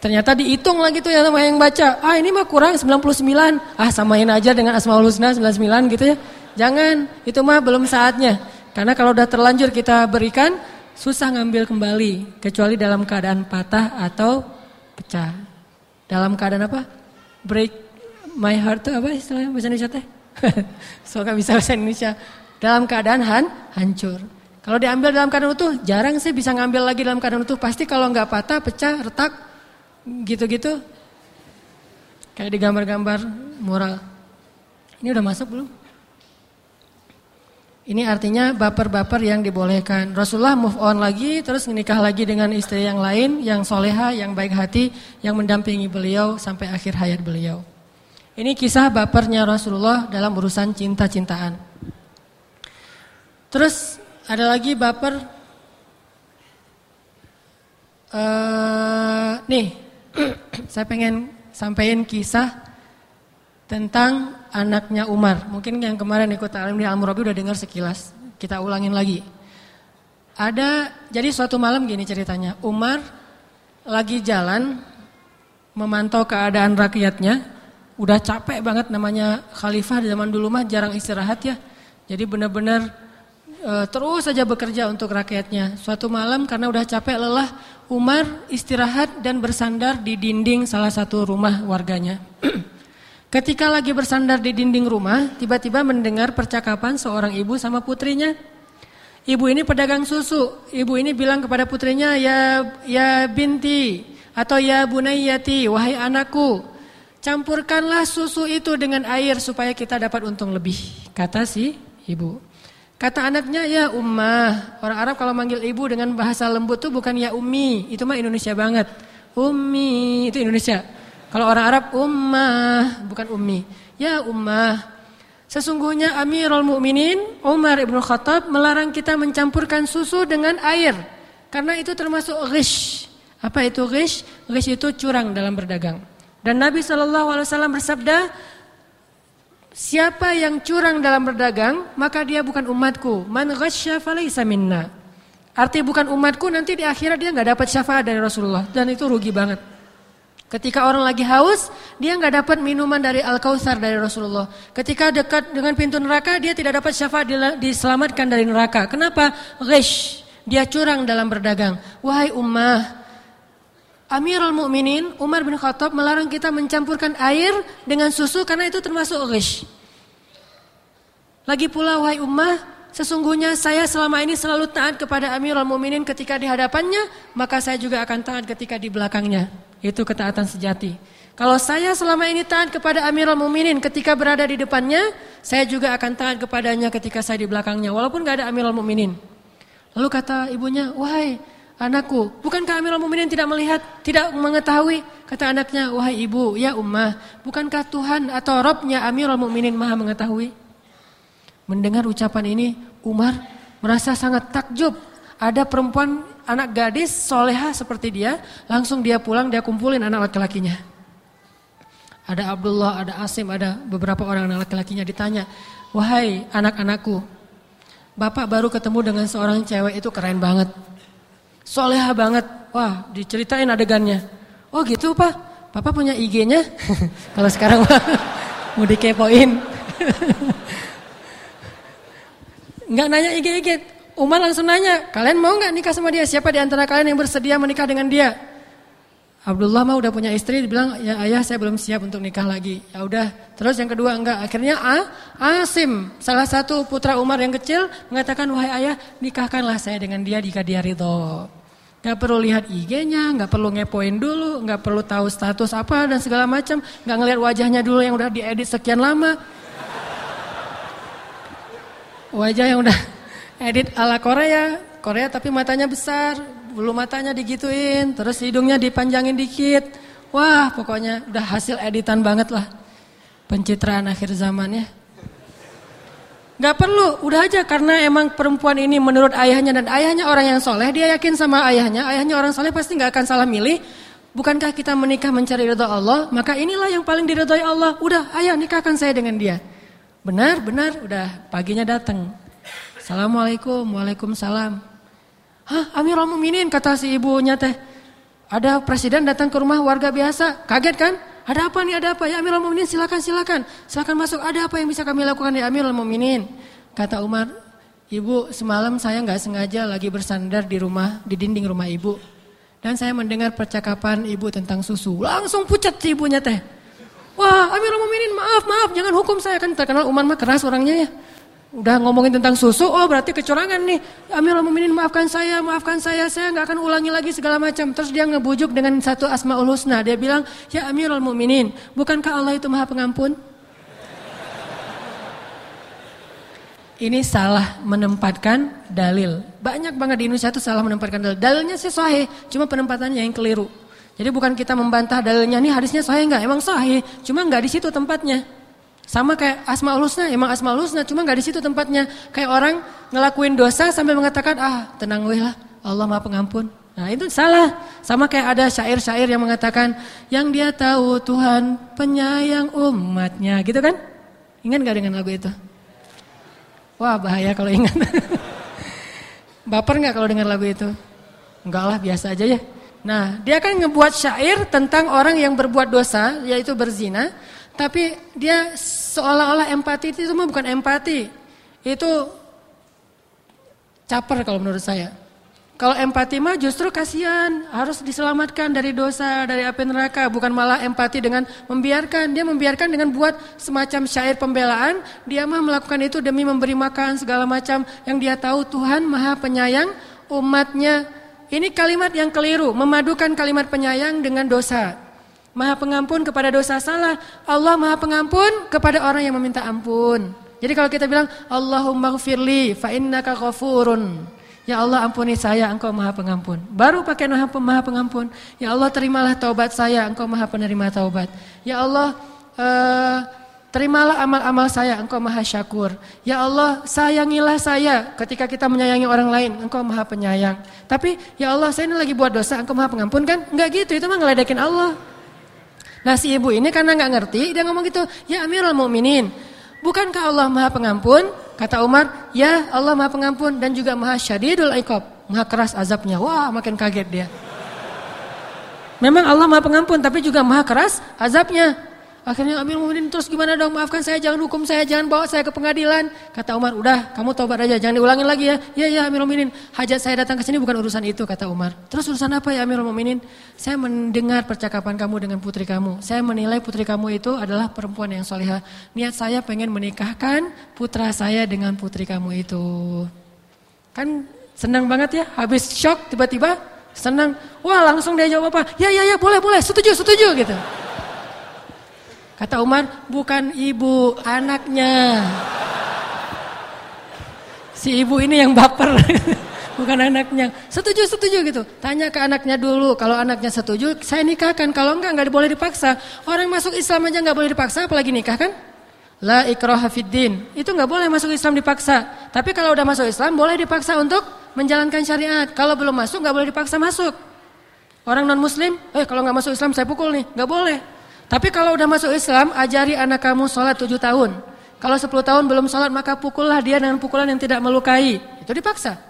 S1: ternyata dihitung lagi tuh ya sama yang baca. Ah ini mah kurang 99. Ah samain aja dengan Asmaul Husna 99 gitu ya. Jangan, itu mah belum saatnya. Karena kalau udah terlanjur kita berikan, susah ngambil kembali. Kecuali dalam keadaan patah atau pecah. Dalam keadaan apa? Break my heart tuh apa istilahnya bahasa Indonesia teh? so bisa bahasa Indonesia. Dalam keadaan han, hancur. Kalau diambil dalam keadaan utuh, jarang sih bisa ngambil lagi dalam keadaan utuh. Pasti kalau nggak patah, pecah, retak, gitu-gitu. Kayak di gambar-gambar mural. Ini udah masuk belum? Ini artinya baper-baper yang dibolehkan. Rasulullah move on lagi, terus menikah lagi dengan istri yang lain, yang soleha, yang baik hati, yang mendampingi beliau sampai akhir hayat beliau. Ini kisah bapernya Rasulullah dalam urusan cinta-cintaan. Terus ada lagi baper. Uh, nih, saya pengen sampaikan kisah tentang anaknya Umar. Mungkin yang kemarin ikut alim di Al-Murabi udah dengar sekilas. Kita ulangin lagi. Ada, jadi suatu malam gini ceritanya. Umar lagi jalan memantau keadaan rakyatnya. Udah capek banget namanya khalifah di zaman dulu mah jarang istirahat ya. Jadi benar-benar e, terus saja bekerja untuk rakyatnya. Suatu malam karena udah capek lelah, Umar istirahat dan bersandar di dinding salah satu rumah warganya. Ketika lagi bersandar di dinding rumah, tiba-tiba mendengar percakapan seorang ibu sama putrinya. Ibu ini pedagang susu. Ibu ini bilang kepada putrinya, "Ya ya binti atau ya bunayyati, wahai anakku, campurkanlah susu itu dengan air supaya kita dapat untung lebih." Kata si ibu. Kata anaknya, ya ummah. Orang Arab kalau manggil ibu dengan bahasa lembut tuh bukan ya ummi. Itu mah Indonesia banget. Ummi, itu Indonesia. Kalau orang Arab, ummah, bukan ummi. Ya ummah. Sesungguhnya Amirul Mukminin Umar ibn Khattab melarang kita mencampurkan susu dengan air. Karena itu termasuk ghish. Apa itu ghish? Ghish itu curang dalam berdagang. Dan Nabi SAW bersabda, Siapa yang curang dalam berdagang, maka dia bukan umatku. Man ghasya falaysa minna. Arti bukan umatku nanti di akhirat dia nggak dapat syafaat dari Rasulullah dan itu rugi banget. Ketika orang lagi haus, dia nggak dapat minuman dari Al Kautsar dari Rasulullah. Ketika dekat dengan pintu neraka, dia tidak dapat syafaat diselamatkan dari neraka. Kenapa? Ghish. Dia curang dalam berdagang. Wahai ummah, Amirul Mukminin Umar bin Khattab melarang kita mencampurkan air dengan susu karena itu termasuk ghish. Lagi pula wahai ummah, sesungguhnya saya selama ini selalu taat kepada Amirul Mukminin ketika di hadapannya, maka saya juga akan taat ketika di belakangnya. Itu ketaatan sejati. Kalau saya selama ini taat kepada Amirul Mukminin ketika berada di depannya, saya juga akan taat kepadanya ketika saya di belakangnya walaupun gak ada Amirul Mukminin. Lalu kata ibunya, "Wahai Anakku, bukankah Amirul Mukminin tidak melihat, tidak mengetahui? Kata anaknya, wahai ibu, ya ummah, bukankah Tuhan atau Robnya Amirul Mukminin maha mengetahui? Mendengar ucapan ini, Umar merasa sangat takjub. Ada perempuan anak gadis soleha seperti dia, langsung dia pulang, dia kumpulin anak laki-lakinya. Ada Abdullah, ada Asim, ada beberapa orang anak laki-lakinya ditanya, wahai anak-anakku, bapak baru ketemu dengan seorang cewek itu keren banget. Soleha banget. Wah, diceritain adegannya. Oh gitu pak, papa punya IG-nya? Kalau sekarang mau dikepoin. Enggak nanya IG-IG. Umar langsung nanya, kalian mau nggak nikah sama dia? Siapa di antara kalian yang bersedia menikah dengan dia? Abdullah mah udah punya istri, dibilang ya ayah saya belum siap untuk nikah lagi. Ya udah. Terus yang kedua enggak. Akhirnya A, Asim, salah satu putra Umar yang kecil mengatakan wahai ayah nikahkanlah saya dengan dia jika dia ridho. Gak perlu lihat IG-nya, gak perlu ngepoin dulu, gak perlu tahu status apa dan segala macam, gak ngelihat wajahnya dulu yang udah diedit sekian lama. Wajah yang udah edit ala Korea, Korea tapi matanya besar, bulu matanya digituin, terus hidungnya dipanjangin dikit. Wah, pokoknya udah hasil editan banget lah. Pencitraan akhir zaman ya. Gak perlu, udah aja karena emang perempuan ini menurut ayahnya dan ayahnya orang yang soleh, dia yakin sama ayahnya, ayahnya orang soleh pasti gak akan salah milih. Bukankah kita menikah mencari ridho Allah? Maka inilah yang paling diridhoi Allah. Udah, ayah nikahkan saya dengan dia. Benar, benar, udah paginya datang. Assalamualaikum, waalaikumsalam. Hah, Amirul Mukminin kata si ibunya teh. Ada presiden datang ke rumah warga biasa, kaget kan? Ada apa nih, ada apa? Ya Amirul Mukminin silakan, silakan. Silakan masuk. Ada apa yang bisa kami lakukan ya Amirul Mukminin? Kata Umar, Ibu semalam saya nggak sengaja lagi bersandar di rumah, di dinding rumah ibu. Dan saya mendengar percakapan ibu tentang susu. Langsung pucat si ibunya teh. Wah Amirul Mukminin maaf, maaf, jangan hukum saya. Kan terkenal Umar mah keras orangnya ya. Udah ngomongin tentang susu, oh berarti kecurangan nih. Amirul Mukminin maafkan saya, maafkan saya, saya nggak akan ulangi lagi segala macam. Terus dia ngebujuk dengan satu asmaul husna. Dia bilang, ya Amirul Mukminin, bukankah Allah itu maha pengampun? Ini salah menempatkan dalil. Banyak banget di Indonesia itu salah menempatkan dalil. Dalilnya sih sahih, cuma penempatannya yang keliru. Jadi bukan kita membantah dalilnya ini hadisnya sahih enggak? Emang sahih, cuma enggak di situ tempatnya. Sama kayak Asmaul Husna, emang Asmaul Husna, cuma nggak di situ tempatnya. Kayak orang ngelakuin dosa sambil mengatakan, ah tenang weh lah, Allah maha pengampun. Nah itu salah. Sama kayak ada syair-syair yang mengatakan, yang dia tahu Tuhan penyayang umatnya, gitu kan? Ingat gak dengan lagu itu? Wah bahaya kalau ingat. Baper nggak kalau dengar lagu itu? Enggak lah, biasa aja ya. Nah, dia kan ngebuat syair tentang orang yang berbuat dosa, yaitu berzina. Tapi dia seolah-olah empati itu semua bukan empati. Itu caper kalau menurut saya. Kalau empati mah justru kasihan, harus diselamatkan dari dosa, dari api neraka, bukan malah empati dengan membiarkan. Dia membiarkan dengan buat semacam syair pembelaan, dia mah melakukan itu demi memberi makan segala macam yang dia tahu Tuhan Maha Penyayang umatnya. Ini kalimat yang keliru, memadukan kalimat penyayang dengan dosa. Maha pengampun kepada dosa salah. Allah maha pengampun kepada orang yang meminta ampun. Jadi kalau kita bilang Allahumma gfirli fa innaka ghafurun. Ya Allah ampuni saya, engkau maha pengampun. Baru pakai maha pengampun. Ya Allah terimalah taubat saya, engkau maha penerima taubat. Ya Allah uh, terimalah amal-amal saya, engkau maha syakur. Ya Allah sayangilah saya ketika kita menyayangi orang lain, engkau maha penyayang. Tapi ya Allah saya ini lagi buat dosa, engkau maha pengampun kan? Enggak gitu, itu mah ngeledekin Allah. Nah si ibu ini karena nggak ngerti dia ngomong gitu, ya Amirul Mukminin, bukankah Allah Maha Pengampun? Kata Umar, ya Allah Maha Pengampun dan juga Maha Syadidul Iqab, Maha keras azabnya. Wah makin kaget dia. Memang Allah Maha Pengampun tapi juga Maha keras azabnya. Akhirnya Amir Mu'minin terus gimana dong maafkan saya jangan hukum saya jangan bawa saya ke pengadilan. Kata Umar udah kamu tobat aja jangan diulangin lagi ya. Ya ya Amir Mu'minin hajat saya datang ke sini bukan urusan itu kata Umar. Terus urusan apa ya Amir Mu'minin? Saya mendengar percakapan kamu dengan putri kamu. Saya menilai putri kamu itu adalah perempuan yang solehah. Niat saya pengen menikahkan putra saya dengan putri kamu itu. Kan senang banget ya habis shock tiba-tiba senang. Wah langsung dia jawab apa? Ya ya ya boleh boleh setuju setuju gitu. Kata Umar, bukan ibu, anaknya. Si ibu ini yang baper, bukan anaknya. Setuju, setuju gitu. Tanya ke anaknya dulu, kalau anaknya setuju, saya nikahkan. Kalau enggak, enggak boleh dipaksa. Orang masuk Islam aja enggak boleh dipaksa, apalagi nikah kan? La ikraha fiddin. Itu enggak boleh masuk Islam dipaksa. Tapi kalau udah masuk Islam, boleh dipaksa untuk menjalankan syariat. Kalau belum masuk, enggak boleh dipaksa masuk. Orang non muslim, eh kalau enggak masuk Islam saya pukul nih, enggak boleh. Tapi kalau udah masuk Islam, ajari anak kamu sholat tujuh tahun. Kalau sepuluh tahun belum sholat, maka pukullah dia dengan pukulan yang tidak melukai. Itu dipaksa.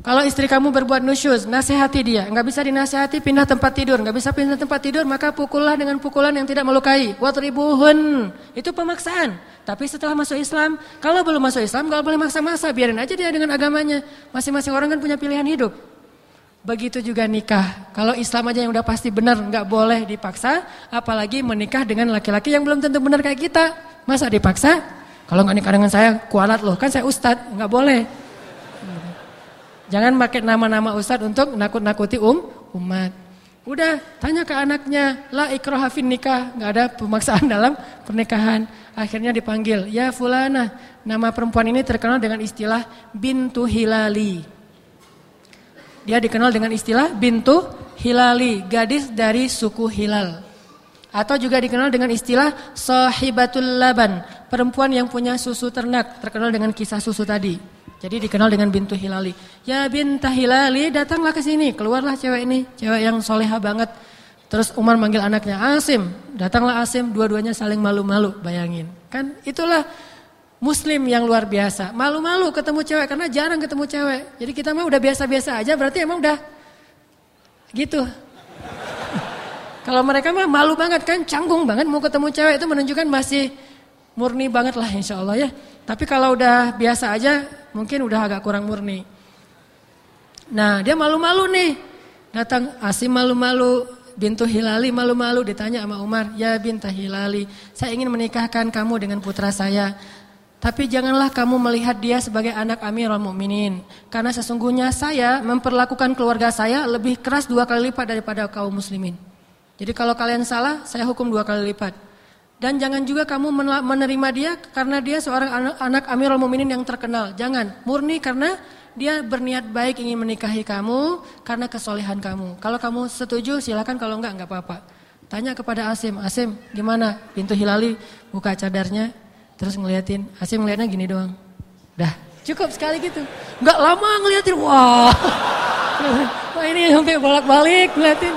S1: Kalau istri kamu berbuat nusyuz, nasihati dia. Enggak bisa dinasihati, pindah tempat tidur. Enggak bisa pindah tempat tidur, maka pukullah dengan pukulan yang tidak melukai. Watribuhun. Itu pemaksaan. Tapi setelah masuk Islam, kalau belum masuk Islam, enggak boleh maksa-maksa. Biarin aja dia dengan agamanya. Masing-masing orang kan punya pilihan hidup. Begitu juga nikah. Kalau Islam aja yang udah pasti benar, nggak boleh dipaksa. Apalagi menikah dengan laki-laki yang belum tentu benar kayak kita. Masa dipaksa? Kalau nggak nikah dengan saya, kualat loh. Kan saya ustadz, nggak boleh. Jangan pakai nama-nama ustadz untuk nakut-nakuti um, umat. Udah, tanya ke anaknya, la ikroha fin nikah, nggak ada pemaksaan dalam pernikahan. Akhirnya dipanggil, ya fulana, nama perempuan ini terkenal dengan istilah bintu hilali. Dia dikenal dengan istilah bintu hilali, gadis dari suku hilal. Atau juga dikenal dengan istilah sahibatul laban, perempuan yang punya susu ternak, terkenal dengan kisah susu tadi. Jadi dikenal dengan bintu hilali. Ya bintah hilali, datanglah ke sini, keluarlah cewek ini, cewek yang soleha banget. Terus Umar manggil anaknya Asim, datanglah Asim, dua-duanya saling malu-malu, bayangin. Kan itulah muslim yang luar biasa. Malu-malu ketemu cewek karena jarang ketemu cewek. Jadi kita mah udah biasa-biasa aja berarti emang udah gitu. Kalau mereka mah malu banget kan, canggung banget mau ketemu cewek itu menunjukkan masih murni banget lah insya Allah ya. Tapi kalau udah biasa aja mungkin udah agak kurang murni. Nah dia malu-malu nih. Datang Asim malu-malu, bintu Hilali malu-malu ditanya sama Umar, ya bintah Hilali, saya ingin menikahkan kamu dengan putra saya. Tapi janganlah kamu melihat dia sebagai anak Amirul Mukminin, karena sesungguhnya saya memperlakukan keluarga saya lebih keras dua kali lipat daripada kaum muslimin. Jadi kalau kalian salah, saya hukum dua kali lipat. Dan jangan juga kamu menerima dia karena dia seorang anak, Amirul Mukminin yang terkenal. Jangan, murni karena dia berniat baik ingin menikahi kamu karena kesolehan kamu. Kalau kamu setuju silakan, kalau enggak enggak apa-apa. Tanya kepada Asim, Asim gimana? Pintu Hilali buka cadarnya, terus ngeliatin. Asim ngeliatnya gini doang. Dah, cukup sekali gitu. Enggak lama ngeliatin, wah. Wah ini sampai bolak-balik ngeliatin.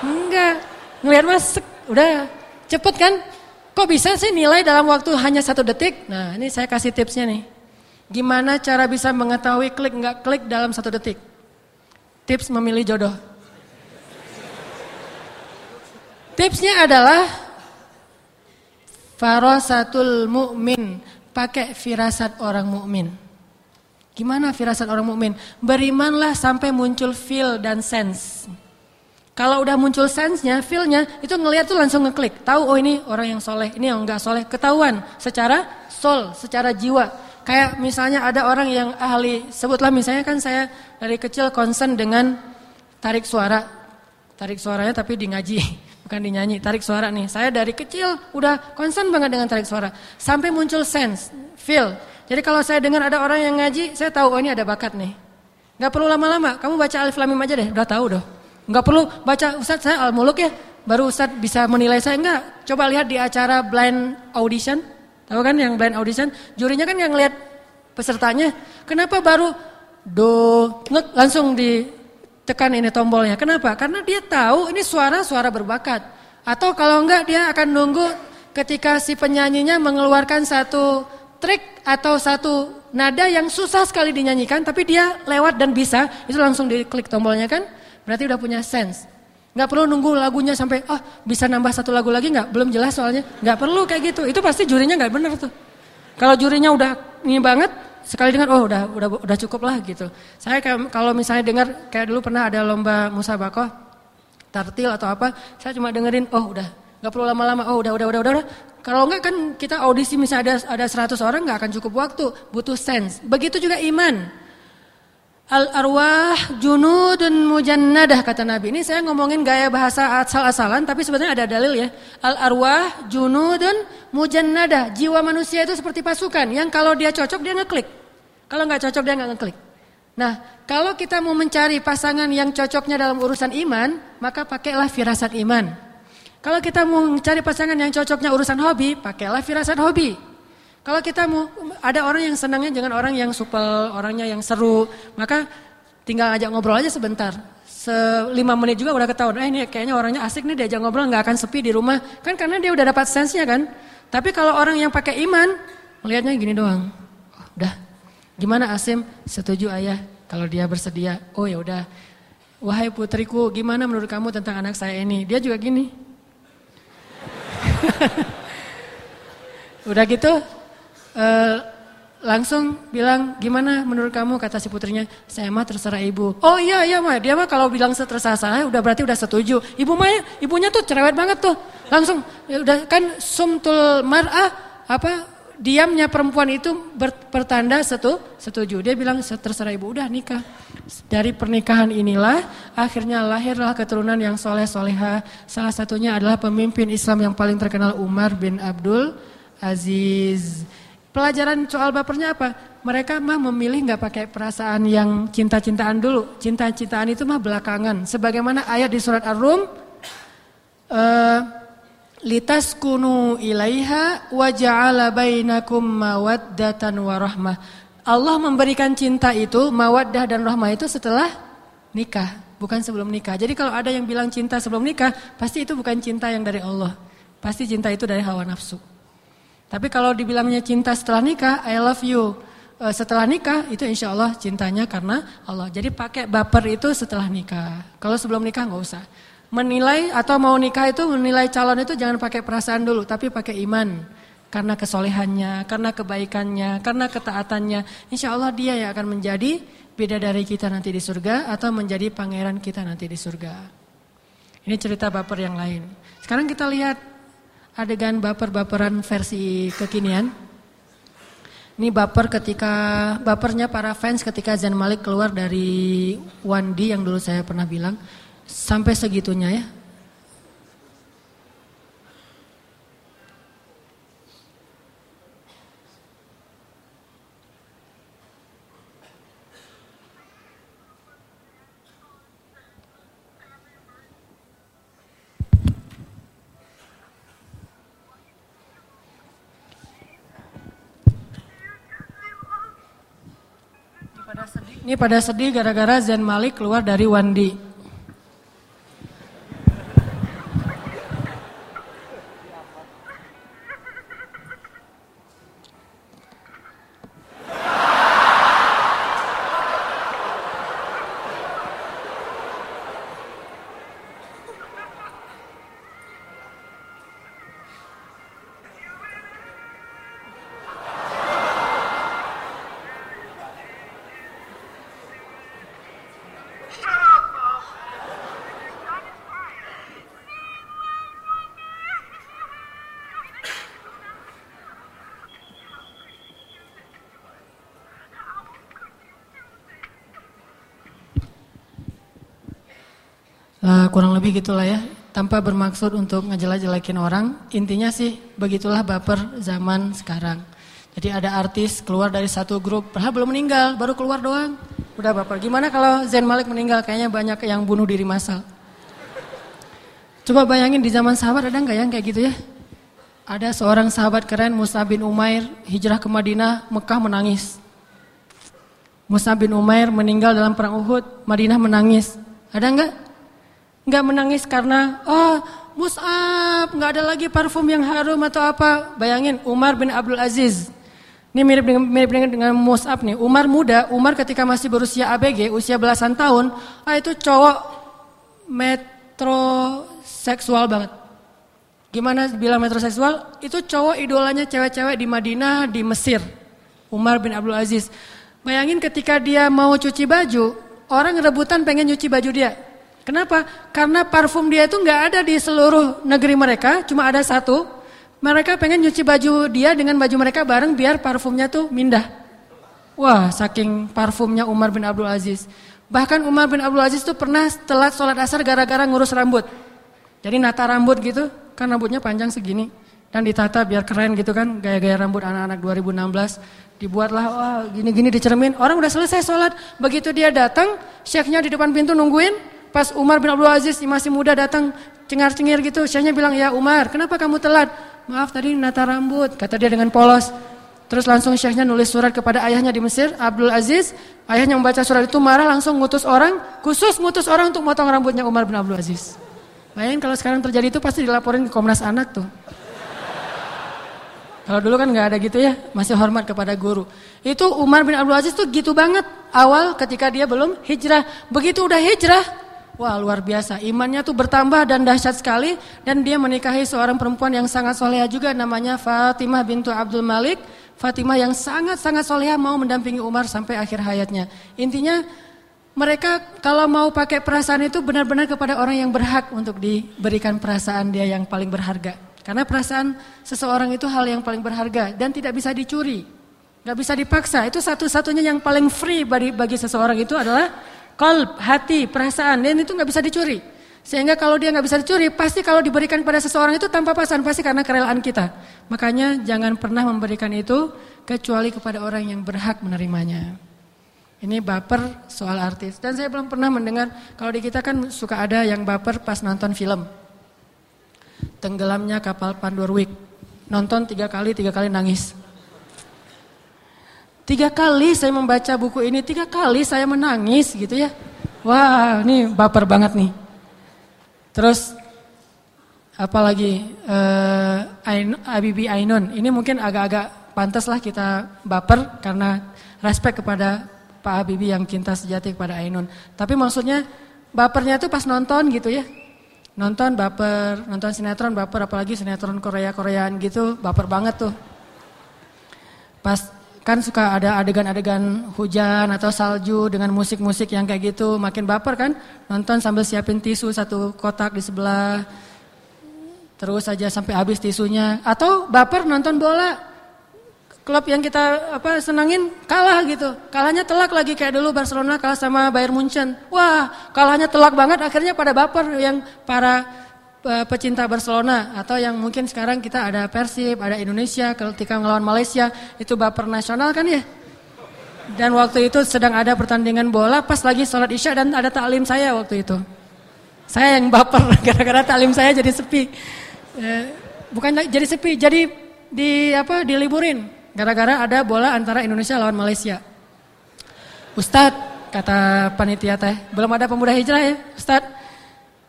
S1: Enggak, ngeliat mas, udah cepet kan? Kok bisa sih nilai dalam waktu hanya satu detik? Nah ini saya kasih tipsnya nih. Gimana cara bisa mengetahui klik nggak klik dalam satu detik? Tips memilih jodoh. Tipsnya adalah farasatul mukmin, pakai firasat orang mukmin. Gimana firasat orang mukmin? Berimanlah sampai muncul feel dan sense. Kalau udah muncul sense-nya, feel-nya, itu ngelihat tuh langsung ngeklik. Tahu oh ini orang yang soleh, ini yang enggak soleh. Ketahuan secara soul, secara jiwa. Kayak misalnya ada orang yang ahli, sebutlah misalnya kan saya dari kecil concern dengan tarik suara. Tarik suaranya tapi di ngaji, bukan di nyanyi. Tarik suara nih. Saya dari kecil udah concern banget dengan tarik suara. Sampai muncul sense, feel. Jadi kalau saya dengar ada orang yang ngaji, saya tahu oh ini ada bakat nih. Gak perlu lama-lama, kamu baca alif lamim aja deh, udah tahu doh. Enggak perlu baca Ustaz saya Al-Muluk ya, baru Ustaz bisa menilai saya enggak. Coba lihat di acara blind audition. Tahu kan yang blind audition? Jurinya kan yang lihat pesertanya. Kenapa baru do ngek langsung ditekan ini tombolnya. Kenapa? Karena dia tahu ini suara-suara berbakat. Atau kalau enggak dia akan nunggu ketika si penyanyinya mengeluarkan satu trik atau satu nada yang susah sekali dinyanyikan tapi dia lewat dan bisa, itu langsung diklik tombolnya kan? Berarti udah punya sense. Gak perlu nunggu lagunya sampai oh bisa nambah satu lagu lagi nggak? Belum jelas soalnya. Gak perlu kayak gitu. Itu pasti jurinya nggak benar tuh. Kalau jurinya udah ini banget, sekali dengar oh udah udah udah cukup lah gitu. Saya kayak, kalau misalnya dengar kayak dulu pernah ada lomba musabakoh tartil atau apa, saya cuma dengerin oh udah nggak perlu lama-lama oh udah udah udah udah. Kalau enggak kan kita audisi misalnya ada ada 100 orang nggak akan cukup waktu, butuh sense. Begitu juga iman. Al arwah junudun mujannadah kata Nabi. Ini saya ngomongin gaya bahasa asal-asalan tapi sebenarnya ada dalil ya. Al arwah junudun mujannadah. Jiwa manusia itu seperti pasukan yang kalau dia cocok dia ngeklik. Kalau nggak cocok dia nggak ngeklik. Nah, kalau kita mau mencari pasangan yang cocoknya dalam urusan iman, maka pakailah firasat iman. Kalau kita mau mencari pasangan yang cocoknya urusan hobi, pakailah firasat hobi. Kalau kita mau ada orang yang senangnya jangan orang yang supel, orangnya yang seru, maka tinggal ajak ngobrol aja sebentar. Selima menit juga udah ketahuan, eh ini kayaknya orangnya asik nih diajak ngobrol nggak akan sepi di rumah. Kan karena dia udah dapat sense-nya kan. Tapi kalau orang yang pakai iman, melihatnya gini doang. Udah. Gimana Asim? Setuju ayah kalau dia bersedia. Oh ya udah. Wahai putriku, gimana menurut kamu tentang anak saya ini? Dia juga gini. udah gitu, uh, langsung bilang gimana menurut kamu? kata si putrinya. Saya mah terserah ibu. Oh iya iya mah dia mah kalau bilang terserah saya udah berarti udah setuju. Ibu mah ibunya tuh cerewet banget tuh. Langsung ya udah kan sumtul mar'ah apa diamnya perempuan itu ber, bertanda setu, setuju. Dia bilang terserah ibu. Udah nikah. Dari pernikahan inilah akhirnya lahirlah keturunan yang soleh soleha salah satunya adalah pemimpin Islam yang paling terkenal Umar bin Abdul Aziz Pelajaran soal bapernya apa? Mereka mah memilih nggak pakai perasaan yang cinta-cintaan dulu. Cinta-cintaan itu mah belakangan. Sebagaimana ayat di surat Ar-Rum, uh, litas kunu ilaiha wa ja'ala bainakum mawaddatan warahmah. Allah memberikan cinta itu, mawaddah dan rahmah itu setelah nikah, bukan sebelum nikah. Jadi kalau ada yang bilang cinta sebelum nikah, pasti itu bukan cinta yang dari Allah. Pasti cinta itu dari hawa nafsu. Tapi kalau dibilangnya cinta setelah nikah, I love you. E, setelah nikah itu insya Allah cintanya karena Allah. Jadi pakai baper itu setelah nikah. Kalau sebelum nikah nggak usah. Menilai atau mau nikah itu menilai calon itu jangan pakai perasaan dulu, tapi pakai iman. Karena kesolehannya, karena kebaikannya, karena ketaatannya. Insya Allah dia yang akan menjadi beda dari kita nanti di surga atau menjadi pangeran kita nanti di surga. Ini cerita baper yang lain. Sekarang kita lihat adegan baper-baperan versi kekinian. Ini baper ketika bapernya para fans ketika Zain Malik keluar dari Wandi yang dulu saya pernah bilang sampai segitunya ya. Ini pada sedih gara-gara Zain Malik keluar dari Wandi. Kurang lebih gitulah ya, tanpa bermaksud untuk ngejelek-jelekin orang. Intinya sih begitulah baper zaman sekarang. Jadi ada artis keluar dari satu grup, padahal belum meninggal, baru keluar doang. Udah baper. Gimana kalau Zain Malik meninggal? Kayaknya banyak yang bunuh diri massal. Coba bayangin di zaman sahabat ada nggak yang kayak gitu ya? Ada seorang sahabat keren Musa bin Umair hijrah ke Madinah, Mekah menangis. Musa bin Umair meninggal dalam perang Uhud, Madinah menangis. Ada nggak? Nggak menangis karena oh Mus'ab nggak ada lagi parfum yang harum atau apa. Bayangin Umar bin Abdul Aziz. Ini mirip dengan mirip dengan, dengan Mus'ab nih. Umar muda, Umar ketika masih berusia ABG, usia belasan tahun, ah itu cowok metroseksual banget. Gimana bilang metroseksual? Itu cowok idolanya cewek-cewek di Madinah, di Mesir. Umar bin Abdul Aziz. Bayangin ketika dia mau cuci baju, orang rebutan pengen nyuci baju dia. Kenapa? Karena parfum dia itu nggak ada di seluruh negeri mereka, cuma ada satu. Mereka pengen nyuci baju dia dengan baju mereka bareng biar parfumnya tuh mindah. Wah, saking parfumnya Umar bin Abdul Aziz. Bahkan Umar bin Abdul Aziz tuh pernah telat sholat asar gara-gara ngurus rambut. Jadi nata rambut gitu, kan rambutnya panjang segini. Dan ditata biar keren gitu kan, gaya-gaya rambut anak-anak 2016. Dibuatlah, wah gini-gini dicermin. Orang udah selesai sholat, begitu dia datang, syekhnya di depan pintu nungguin, Pas Umar bin Abdul Aziz masih muda datang cengar-cengir gitu, syekhnya bilang, "Ya Umar, kenapa kamu telat?" "Maaf tadi nata rambut," kata dia dengan polos. Terus langsung syekhnya nulis surat kepada ayahnya di Mesir, Abdul Aziz. Ayahnya membaca surat itu marah langsung ngutus orang, khusus ngutus orang untuk motong rambutnya Umar bin Abdul Aziz. Bayangin kalau sekarang terjadi itu pasti dilaporin ke Komnas Anak tuh. Kalau dulu kan nggak ada gitu ya, masih hormat kepada guru. Itu Umar bin Abdul Aziz tuh gitu banget awal ketika dia belum hijrah. Begitu udah hijrah, Wah luar biasa, imannya tuh bertambah dan dahsyat sekali dan dia menikahi seorang perempuan yang sangat soleha juga namanya Fatimah bintu Abdul Malik. Fatimah yang sangat-sangat soleha mau mendampingi Umar sampai akhir hayatnya. Intinya mereka kalau mau pakai perasaan itu benar-benar kepada orang yang berhak untuk diberikan perasaan dia yang paling berharga. Karena perasaan seseorang itu hal yang paling berharga dan tidak bisa dicuri. Gak bisa dipaksa, itu satu-satunya yang paling free bagi, bagi seseorang itu adalah kolb, hati, perasaan, dan itu nggak bisa dicuri. Sehingga kalau dia nggak bisa dicuri, pasti kalau diberikan pada seseorang itu tanpa paksaan, pasti karena kerelaan kita. Makanya jangan pernah memberikan itu kecuali kepada orang yang berhak menerimanya. Ini baper soal artis. Dan saya belum pernah mendengar, kalau di kita kan suka ada yang baper pas nonton film. Tenggelamnya kapal Pandorwik. Nonton tiga kali, tiga kali nangis. Tiga kali saya membaca buku ini, tiga kali saya menangis gitu ya. Wah, ini baper banget nih. Terus apalagi uh, Ainun, ini mungkin agak-agak pantas lah kita baper karena respect kepada Pak Habibie yang cinta sejati kepada Ainun. Tapi maksudnya bapernya itu pas nonton gitu ya. Nonton baper, nonton sinetron baper apalagi sinetron Korea-Koreaan gitu, baper banget tuh. Pas Kan suka ada adegan-adegan hujan atau salju dengan musik-musik yang kayak gitu, makin baper kan? Nonton sambil siapin tisu satu kotak di sebelah, terus aja sampai habis tisunya. Atau baper nonton bola, klub yang kita apa senangin kalah gitu. Kalahnya telak lagi kayak dulu Barcelona kalah sama Bayern Munchen. Wah, kalahnya telak banget akhirnya pada baper yang para pecinta Barcelona atau yang mungkin sekarang kita ada Persib, ada Indonesia ketika melawan Malaysia itu baper nasional kan ya. Dan waktu itu sedang ada pertandingan bola pas lagi sholat isya dan ada taklim saya waktu itu. Saya yang baper gara-gara taklim saya jadi sepi. Eh, bukan jadi sepi, jadi di apa diliburin gara-gara ada bola antara Indonesia lawan Malaysia. Ustadz kata panitia teh belum ada pemuda hijrah ya Ustadz.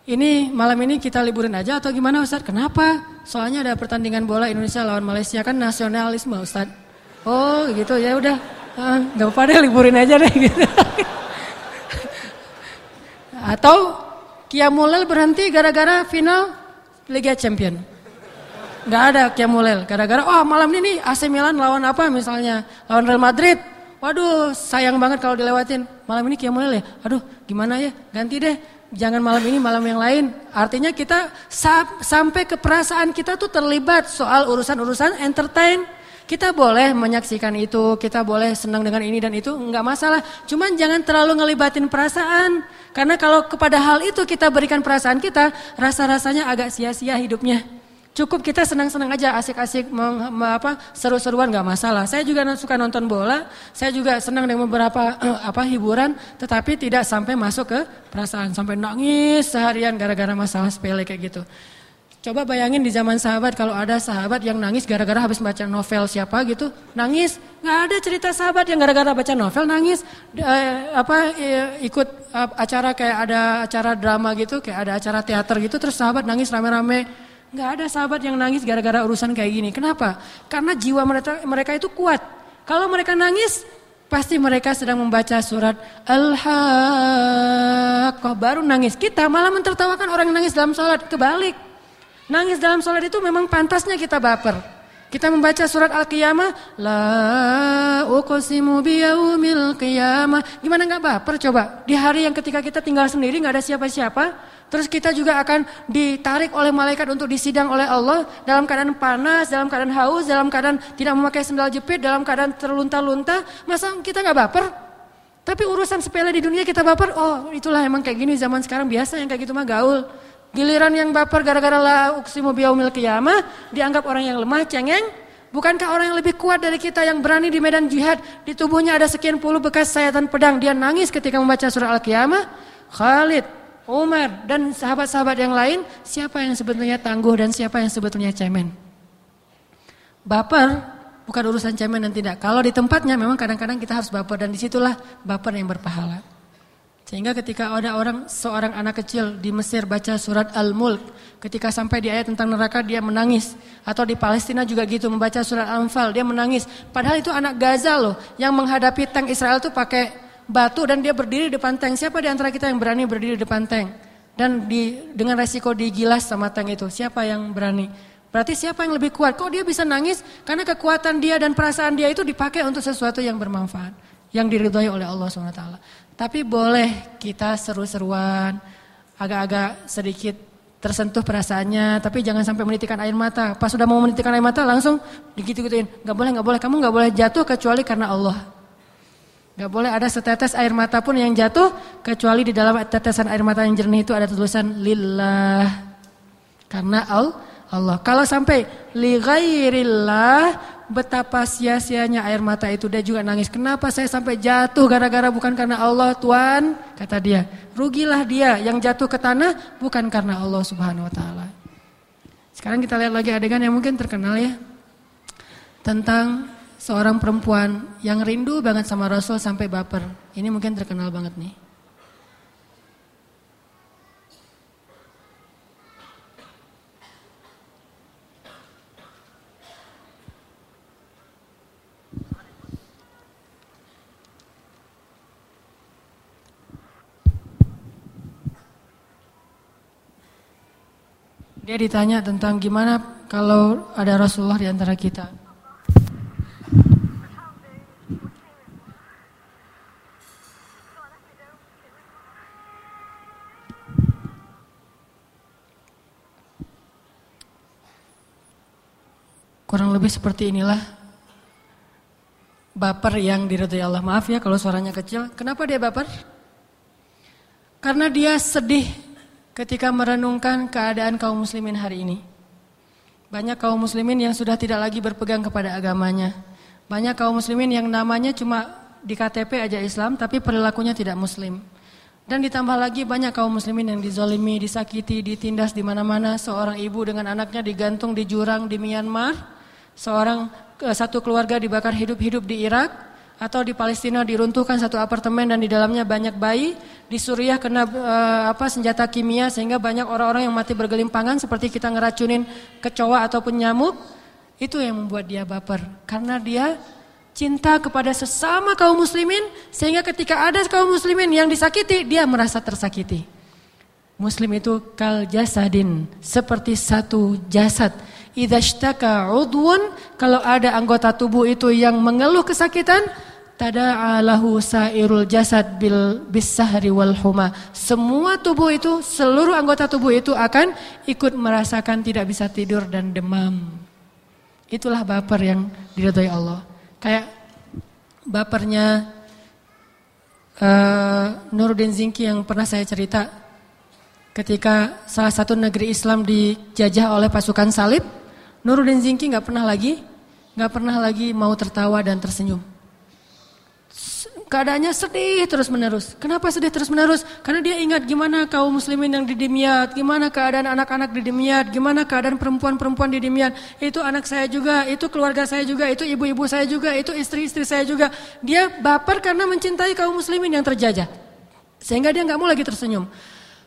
S1: Ini malam ini kita liburin aja atau gimana Ustadz? Kenapa? Soalnya ada pertandingan bola Indonesia lawan Malaysia kan nasionalisme Ustadz. Oh gitu ya udah ah, nggak apa-apa deh liburin aja deh gitu. Atau Kiamulel berhenti gara-gara final Liga Champion. Nggak ada Kiamulel gara-gara oh malam ini nih AC Milan lawan apa misalnya lawan Real Madrid. Waduh sayang banget kalau dilewatin. Malam ini Kiamulel ya. Aduh gimana ya ganti deh. Jangan malam ini malam yang lain. Artinya kita sampai ke perasaan kita tuh terlibat soal urusan-urusan entertain kita boleh menyaksikan itu, kita boleh senang dengan ini dan itu, enggak masalah. Cuman jangan terlalu ngelibatin perasaan. Karena kalau kepada hal itu kita berikan perasaan kita, rasa-rasanya agak sia-sia hidupnya. Cukup kita senang-senang aja, asik-asik, apa seru-seruan nggak masalah. Saya juga suka nonton bola, saya juga senang dengan beberapa apa hiburan, tetapi tidak sampai masuk ke perasaan, sampai nangis seharian gara-gara masalah sepele kayak gitu. Coba bayangin di zaman sahabat kalau ada sahabat yang nangis gara-gara habis baca novel siapa gitu, nangis. Nggak ada cerita sahabat yang gara-gara baca novel nangis. Eh, apa eh, ikut eh, acara kayak ada acara drama gitu, kayak ada acara teater gitu, terus sahabat nangis rame-rame. Nggak ada sahabat yang nangis gara-gara urusan kayak gini. Kenapa? Karena jiwa mereka mereka itu kuat. Kalau mereka nangis, pasti mereka sedang membaca surat Al-Haqqah baru nangis. Kita malah mentertawakan orang yang nangis dalam sholat kebalik. Nangis dalam sholat itu memang pantasnya kita baper. Kita membaca surat Al-Qiyamah, la uqsimu biyaumil qiyamah. Gimana nggak baper coba? Di hari yang ketika kita tinggal sendiri nggak ada siapa-siapa, terus kita juga akan ditarik oleh malaikat untuk disidang oleh Allah dalam keadaan panas, dalam keadaan haus, dalam keadaan tidak memakai sendal jepit, dalam keadaan terlunta-lunta. Masa kita nggak baper? Tapi urusan sepele di dunia kita baper, oh itulah emang kayak gini zaman sekarang biasa yang kayak gitu mah gaul. Giliran yang baper gara-gara la uksimu biyaumil qiyamah dianggap orang yang lemah, cengeng. Bukankah orang yang lebih kuat dari kita yang berani di medan jihad, di tubuhnya ada sekian puluh bekas sayatan pedang, dia nangis ketika membaca surah Al-Qiyamah? Khalid, Umar dan sahabat-sahabat yang lain, siapa yang sebetulnya tangguh dan siapa yang sebetulnya cemen? Baper bukan urusan cemen dan tidak. Kalau di tempatnya memang kadang-kadang kita harus baper dan di situlah baper yang berpahala. Sehingga ketika ada orang seorang anak kecil di Mesir baca surat Al-Mulk, ketika sampai di ayat tentang neraka dia menangis. Atau di Palestina juga gitu membaca surat Al-Anfal dia menangis. Padahal itu anak Gaza loh yang menghadapi tank Israel tuh pakai batu dan dia berdiri di depan tank. Siapa di antara kita yang berani berdiri di depan tank? Dan di, dengan resiko digilas sama tank itu, siapa yang berani? Berarti siapa yang lebih kuat? Kok dia bisa nangis? Karena kekuatan dia dan perasaan dia itu dipakai untuk sesuatu yang bermanfaat. Yang diridhoi oleh Allah SWT. Tapi boleh kita seru-seruan, agak-agak sedikit tersentuh perasaannya, tapi jangan sampai menitikkan air mata. Pas sudah mau menitikkan air mata langsung digitu-gituin. Gak boleh, gak boleh. Kamu gak boleh jatuh kecuali karena Allah. Gak boleh ada setetes air mata pun yang jatuh kecuali di dalam tetesan air mata yang jernih itu ada tulisan lillah. Karena Allah. Kalau sampai li ghairillah betapa sia-sianya air mata itu dia juga nangis. Kenapa saya sampai jatuh gara-gara bukan karena Allah Tuhan? Kata dia. Rugilah dia yang jatuh ke tanah bukan karena Allah Subhanahu wa taala. Sekarang kita lihat lagi adegan yang mungkin terkenal ya. Tentang seorang perempuan yang rindu banget sama Rasul sampai baper. Ini mungkin terkenal banget nih. Dia ditanya tentang gimana kalau ada Rasulullah di antara kita. Lebih seperti inilah baper yang diridhoi Allah. Maaf ya kalau suaranya kecil. Kenapa dia baper? Karena dia sedih ketika merenungkan keadaan kaum muslimin hari ini. Banyak kaum muslimin yang sudah tidak lagi berpegang kepada agamanya. Banyak kaum muslimin yang namanya cuma di KTP aja Islam tapi perilakunya tidak muslim. Dan ditambah lagi banyak kaum muslimin yang dizolimi, disakiti, ditindas di mana-mana. Seorang ibu dengan anaknya digantung di jurang di Myanmar. Seorang satu keluarga dibakar hidup-hidup di Irak atau di Palestina diruntuhkan satu apartemen dan di dalamnya banyak bayi. Di Suriah kena uh, apa senjata kimia sehingga banyak orang-orang yang mati bergelimpangan seperti kita ngeracunin kecoa ataupun nyamuk. Itu yang membuat dia baper karena dia cinta kepada sesama kaum muslimin sehingga ketika ada kaum muslimin yang disakiti dia merasa tersakiti. Muslim itu kal jasadin seperti satu jasad. Idza ishtaka udwun kalau ada anggota tubuh itu yang mengeluh kesakitan tada'alahu sairul jasad bil bisahri wal huma. Semua tubuh itu seluruh anggota tubuh itu akan ikut merasakan tidak bisa tidur dan demam. Itulah baper yang diridhoi Allah. Kayak bapernya uh, Nuruddin Zinki yang pernah saya cerita ketika salah satu negeri Islam dijajah oleh pasukan salib, Nuruddin Zinki nggak pernah lagi nggak pernah lagi mau tertawa dan tersenyum. Keadaannya sedih terus menerus. Kenapa sedih terus menerus? Karena dia ingat gimana kaum muslimin yang di Dimyat, gimana keadaan anak-anak di Dimyat, gimana keadaan perempuan-perempuan di Dimyat. Itu anak saya juga, itu keluarga saya juga, itu ibu-ibu saya juga, itu istri-istri saya juga. Dia baper karena mencintai kaum muslimin yang terjajah. Sehingga dia nggak mau lagi tersenyum.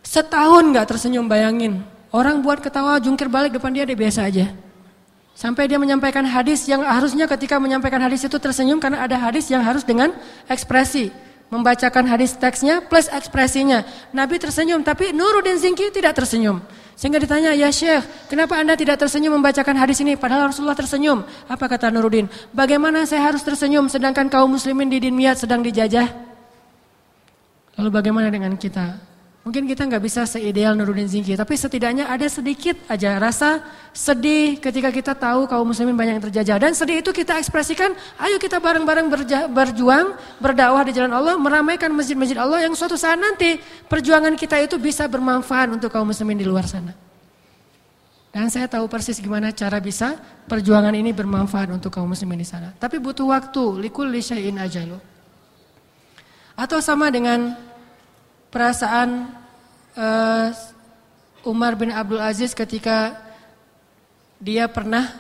S1: Setahun nggak tersenyum bayangin. Orang buat ketawa jungkir balik depan dia dia biasa aja. Sampai dia menyampaikan hadis yang harusnya ketika menyampaikan hadis itu tersenyum karena ada hadis yang harus dengan ekspresi. Membacakan hadis teksnya plus ekspresinya. Nabi tersenyum tapi Nuruddin Zinki tidak tersenyum. Sehingga ditanya, ya Syekh, kenapa anda tidak tersenyum membacakan hadis ini? Padahal Rasulullah tersenyum. Apa kata Nuruddin? Bagaimana saya harus tersenyum sedangkan kaum muslimin di Dinmiyat sedang dijajah? Lalu bagaimana dengan kita? Mungkin kita nggak bisa seideal Nuruddin Zinki, tapi setidaknya ada sedikit aja rasa sedih ketika kita tahu kaum muslimin banyak yang terjajah. Dan sedih itu kita ekspresikan, ayo kita bareng-bareng berjuang, berdakwah di jalan Allah, meramaikan masjid-masjid Allah yang suatu saat nanti perjuangan kita itu bisa bermanfaat untuk kaum muslimin di luar sana. Dan saya tahu persis gimana cara bisa perjuangan ini bermanfaat untuk kaum muslimin di sana. Tapi butuh waktu, likul syai'in ajalu. Atau sama dengan perasaan uh, Umar bin Abdul Aziz ketika dia pernah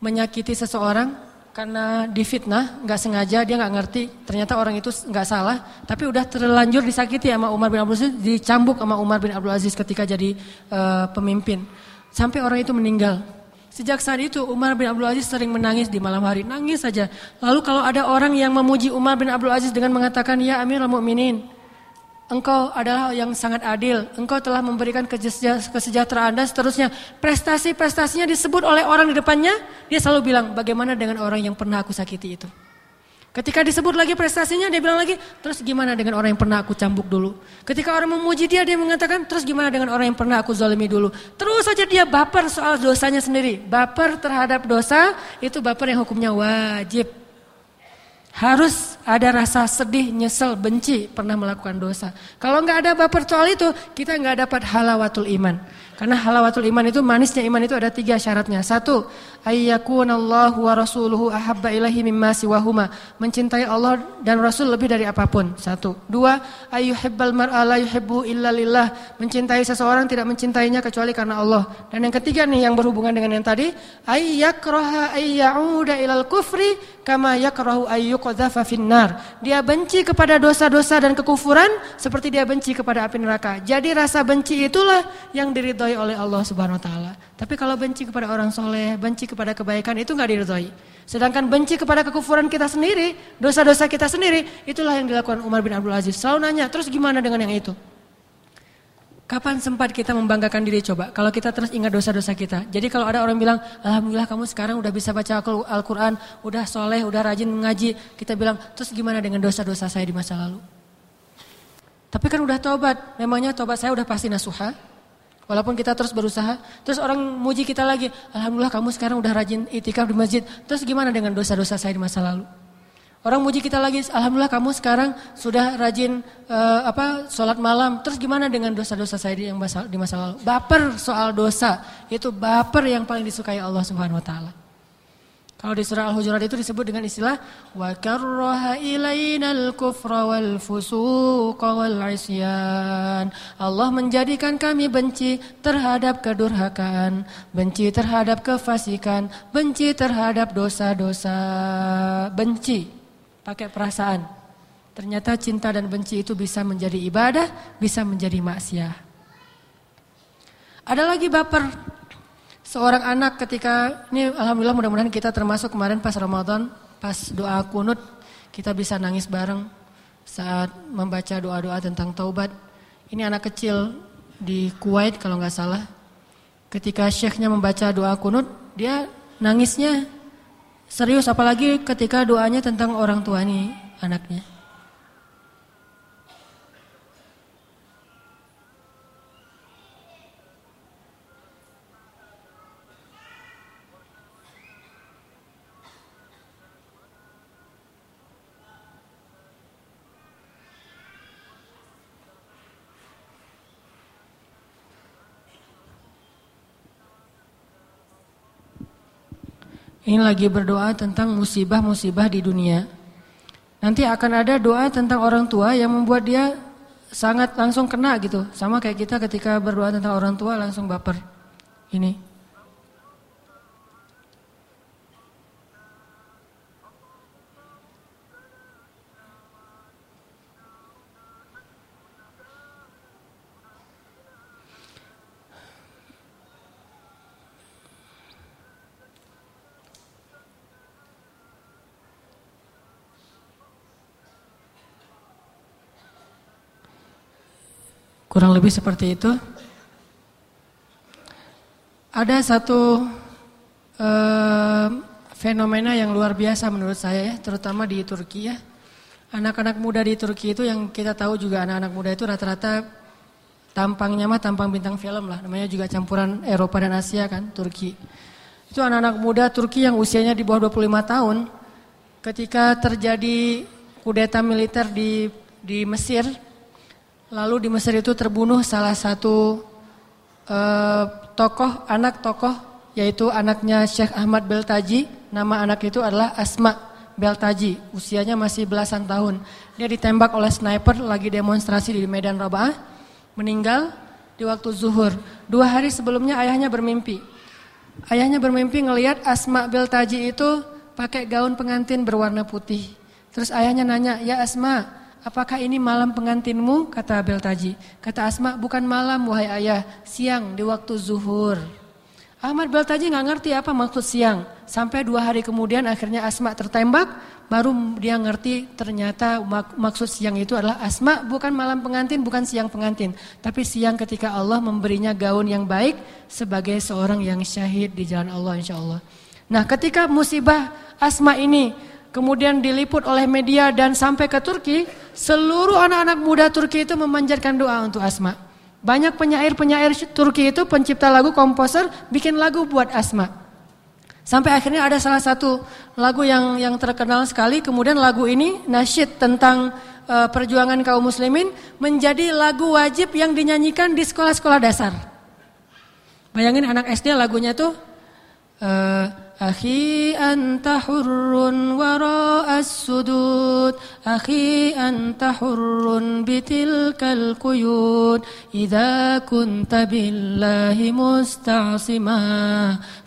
S1: menyakiti seseorang karena difitnah, nggak sengaja dia nggak ngerti, ternyata orang itu nggak salah, tapi udah terlanjur disakiti sama Umar bin Abdul Aziz, dicambuk sama Umar bin Abdul Aziz ketika jadi uh, pemimpin, sampai orang itu meninggal. Sejak saat itu Umar bin Abdul Aziz sering menangis di malam hari, nangis saja. Lalu kalau ada orang yang memuji Umar bin Abdul Aziz dengan mengatakan, ya Amirul Mukminin, Engkau adalah yang sangat adil. Engkau telah memberikan kesejahteraan dan seterusnya. Prestasi-prestasinya disebut oleh orang di depannya. Dia selalu bilang, bagaimana dengan orang yang pernah aku sakiti itu. Ketika disebut lagi prestasinya, dia bilang lagi, terus gimana dengan orang yang pernah aku cambuk dulu. Ketika orang memuji dia, dia mengatakan, terus gimana dengan orang yang pernah aku zalimi dulu. Terus saja dia baper soal dosanya sendiri. Baper terhadap dosa, itu baper yang hukumnya wajib. Harus ada rasa sedih, nyesel, benci pernah melakukan dosa. Kalau nggak ada baper soal itu, kita nggak dapat halawatul iman. Karena halawatul iman itu manisnya iman itu ada tiga syaratnya. Satu, ayyakunallahu wa rasuluhu ahabba ilahi mimma siwahuma. Mencintai Allah dan Rasul lebih dari apa pun. Satu. Dua, ayyuhibbal mar'a la yuhibbu illa lillah. Mencintai seseorang tidak mencintainya kecuali karena Allah. Dan yang ketiga nih yang berhubungan dengan yang tadi, ayyakraha ayyauda ilal kufri kama yakrahu ayyuqdhafa finnar. Dia benci kepada dosa-dosa dan kekufuran seperti dia benci kepada api neraka. Jadi rasa benci itulah yang diridhoi oleh Allah Subhanahu wa taala. Tapi kalau benci kepada orang soleh, benci kepada kebaikan itu nggak diridhoi. Sedangkan benci kepada kekufuran kita sendiri, dosa-dosa kita sendiri, itulah yang dilakukan Umar bin Abdul Aziz. Selalu nanya, terus gimana dengan yang itu? Kapan sempat kita membanggakan diri coba? Kalau kita terus ingat dosa-dosa kita. Jadi kalau ada orang bilang, Alhamdulillah kamu sekarang udah bisa baca Al-Quran, udah soleh, udah rajin mengaji. Kita bilang, terus gimana dengan dosa-dosa saya di masa lalu? Tapi kan udah tobat, memangnya tobat saya udah pasti nasuha? Walaupun kita terus berusaha, terus orang muji kita lagi, Alhamdulillah kamu sekarang udah rajin itikaf di masjid. Terus gimana dengan dosa-dosa saya di masa lalu? Orang muji kita lagi, alhamdulillah kamu sekarang sudah rajin uh, apa sholat malam. Terus gimana dengan dosa-dosa saya di yang masa, di masa lalu? Baper soal dosa itu baper yang paling disukai Allah Subhanahu Wa Taala. Kalau di surah Al-Hujurat itu disebut dengan istilah wa karraha ilainal kufra wal fusuqa wal isyan. Allah menjadikan kami benci terhadap kedurhakaan, benci terhadap kefasikan, benci terhadap dosa-dosa, benci pakai perasaan. Ternyata cinta dan benci itu bisa menjadi ibadah, bisa menjadi maksiat. Ada lagi baper. Seorang anak ketika ini alhamdulillah mudah-mudahan kita termasuk kemarin pas Ramadan, pas doa kunut kita bisa nangis bareng saat membaca doa-doa tentang taubat. Ini anak kecil di Kuwait kalau nggak salah. Ketika syekhnya membaca doa kunut, dia nangisnya Serius apalagi ketika doanya tentang orang tua nih anaknya. Ini lagi berdoa tentang musibah-musibah di dunia. Nanti akan ada doa tentang orang tua yang membuat dia sangat langsung kena gitu. Sama kayak kita ketika berdoa tentang orang tua langsung baper. Ini. Kurang lebih seperti itu. Ada satu uh, fenomena yang luar biasa menurut saya ya, terutama di Turki ya. Anak-anak muda di Turki itu yang kita tahu juga anak-anak muda itu rata-rata tampangnya mah tampang bintang film lah. Namanya juga campuran Eropa dan Asia kan, Turki. Itu anak-anak muda Turki yang usianya di bawah 25 tahun. Ketika terjadi kudeta militer di di Mesir, Lalu di Mesir itu terbunuh salah satu uh, tokoh, anak tokoh, yaitu anaknya Syekh Ahmad Beltaji. Nama anak itu adalah Asma Beltaji, usianya masih belasan tahun. Dia ditembak oleh sniper lagi demonstrasi di Medan Rabah, meninggal di waktu zuhur. Dua hari sebelumnya ayahnya bermimpi. Ayahnya bermimpi ngelihat Asma Beltaji itu pakai gaun pengantin berwarna putih. Terus ayahnya nanya, ya Asma, Apakah ini malam pengantinmu? Kata Beltaji. Kata Asma, bukan malam wahai ayah, siang di waktu zuhur. Ahmad Beltaji nggak ngerti apa maksud siang. Sampai dua hari kemudian akhirnya Asma tertembak, baru dia ngerti ternyata mak maksud siang itu adalah Asma bukan malam pengantin, bukan siang pengantin. Tapi siang ketika Allah memberinya gaun yang baik sebagai seorang yang syahid di jalan Allah insya Allah. Nah ketika musibah Asma ini kemudian diliput oleh media dan sampai ke Turki, seluruh anak-anak muda Turki itu memanjatkan doa untuk Asma. Banyak penyair-penyair Turki itu pencipta lagu, komposer, bikin lagu buat Asma. Sampai akhirnya ada salah satu lagu yang yang terkenal sekali, kemudian lagu ini nasyid tentang uh, perjuangan kaum muslimin menjadi lagu wajib yang dinyanyikan di sekolah-sekolah dasar. Bayangin anak SD lagunya tuh uh, أخي أنت حر وراء السدود. أخي أنت حر بتلك القيود إذا كنت بالله مستعصما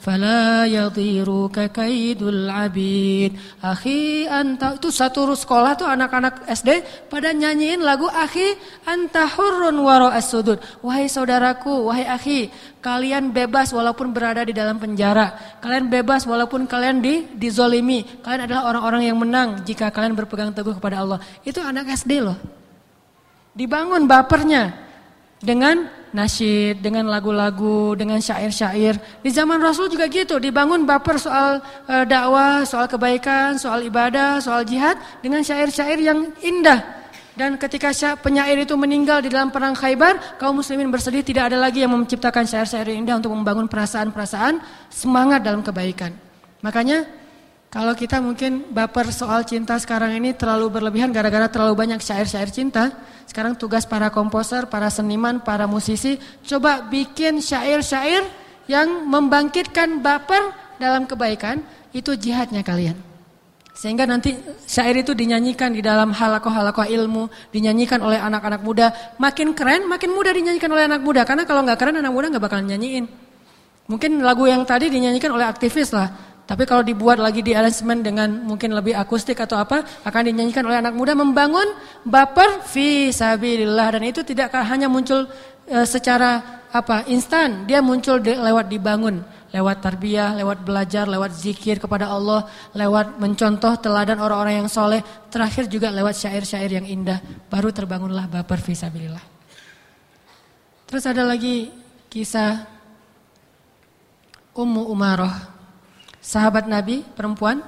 S1: فلا يضيرك كيد العبيد أخي أنت itu satu sekolah tuh anak-anak SD pada nyanyiin lagu Akhi anta hurrun waro sudud wahai saudaraku wahai akhi kalian bebas walaupun berada di dalam penjara kalian bebas bebas walaupun kalian di dizolimi. Kalian adalah orang-orang yang menang jika kalian berpegang teguh kepada Allah. Itu anak SD loh. Dibangun bapernya dengan nasyid, dengan lagu-lagu, dengan syair-syair. Di zaman Rasul juga gitu, dibangun baper soal e, dakwah, soal kebaikan, soal ibadah, soal jihad dengan syair-syair yang indah. Dan ketika penyair itu meninggal di dalam perang Khaybar, kaum muslimin bersedih tidak ada lagi yang menciptakan syair-syair indah untuk membangun perasaan-perasaan semangat dalam kebaikan. Makanya Kalau kita mungkin baper soal cinta sekarang ini terlalu berlebihan gara-gara terlalu banyak syair-syair cinta. Sekarang tugas para komposer, para seniman, para musisi coba bikin syair-syair yang membangkitkan baper dalam kebaikan. Itu jihadnya kalian. Sehingga nanti syair itu dinyanyikan di dalam halakoh-halakoh ilmu, dinyanyikan oleh anak-anak muda. Makin keren, makin mudah dinyanyikan oleh anak muda. Karena kalau nggak keren, anak muda nggak bakal nyanyiin. Mungkin lagu yang tadi dinyanyikan oleh aktivis lah. Tapi kalau dibuat lagi di arrangement dengan mungkin lebih akustik atau apa, akan dinyanyikan oleh anak muda membangun baper fi sabilillah. Dan itu tidak hanya muncul e, secara apa instan, dia muncul de, lewat dibangun, lewat tarbiyah, lewat belajar, lewat zikir kepada Allah, lewat mencontoh teladan orang-orang yang soleh, terakhir juga lewat syair-syair yang indah, baru terbangunlah baper fi sabilillah. Terus ada lagi kisah Ummu Umaroh sahabat Nabi perempuan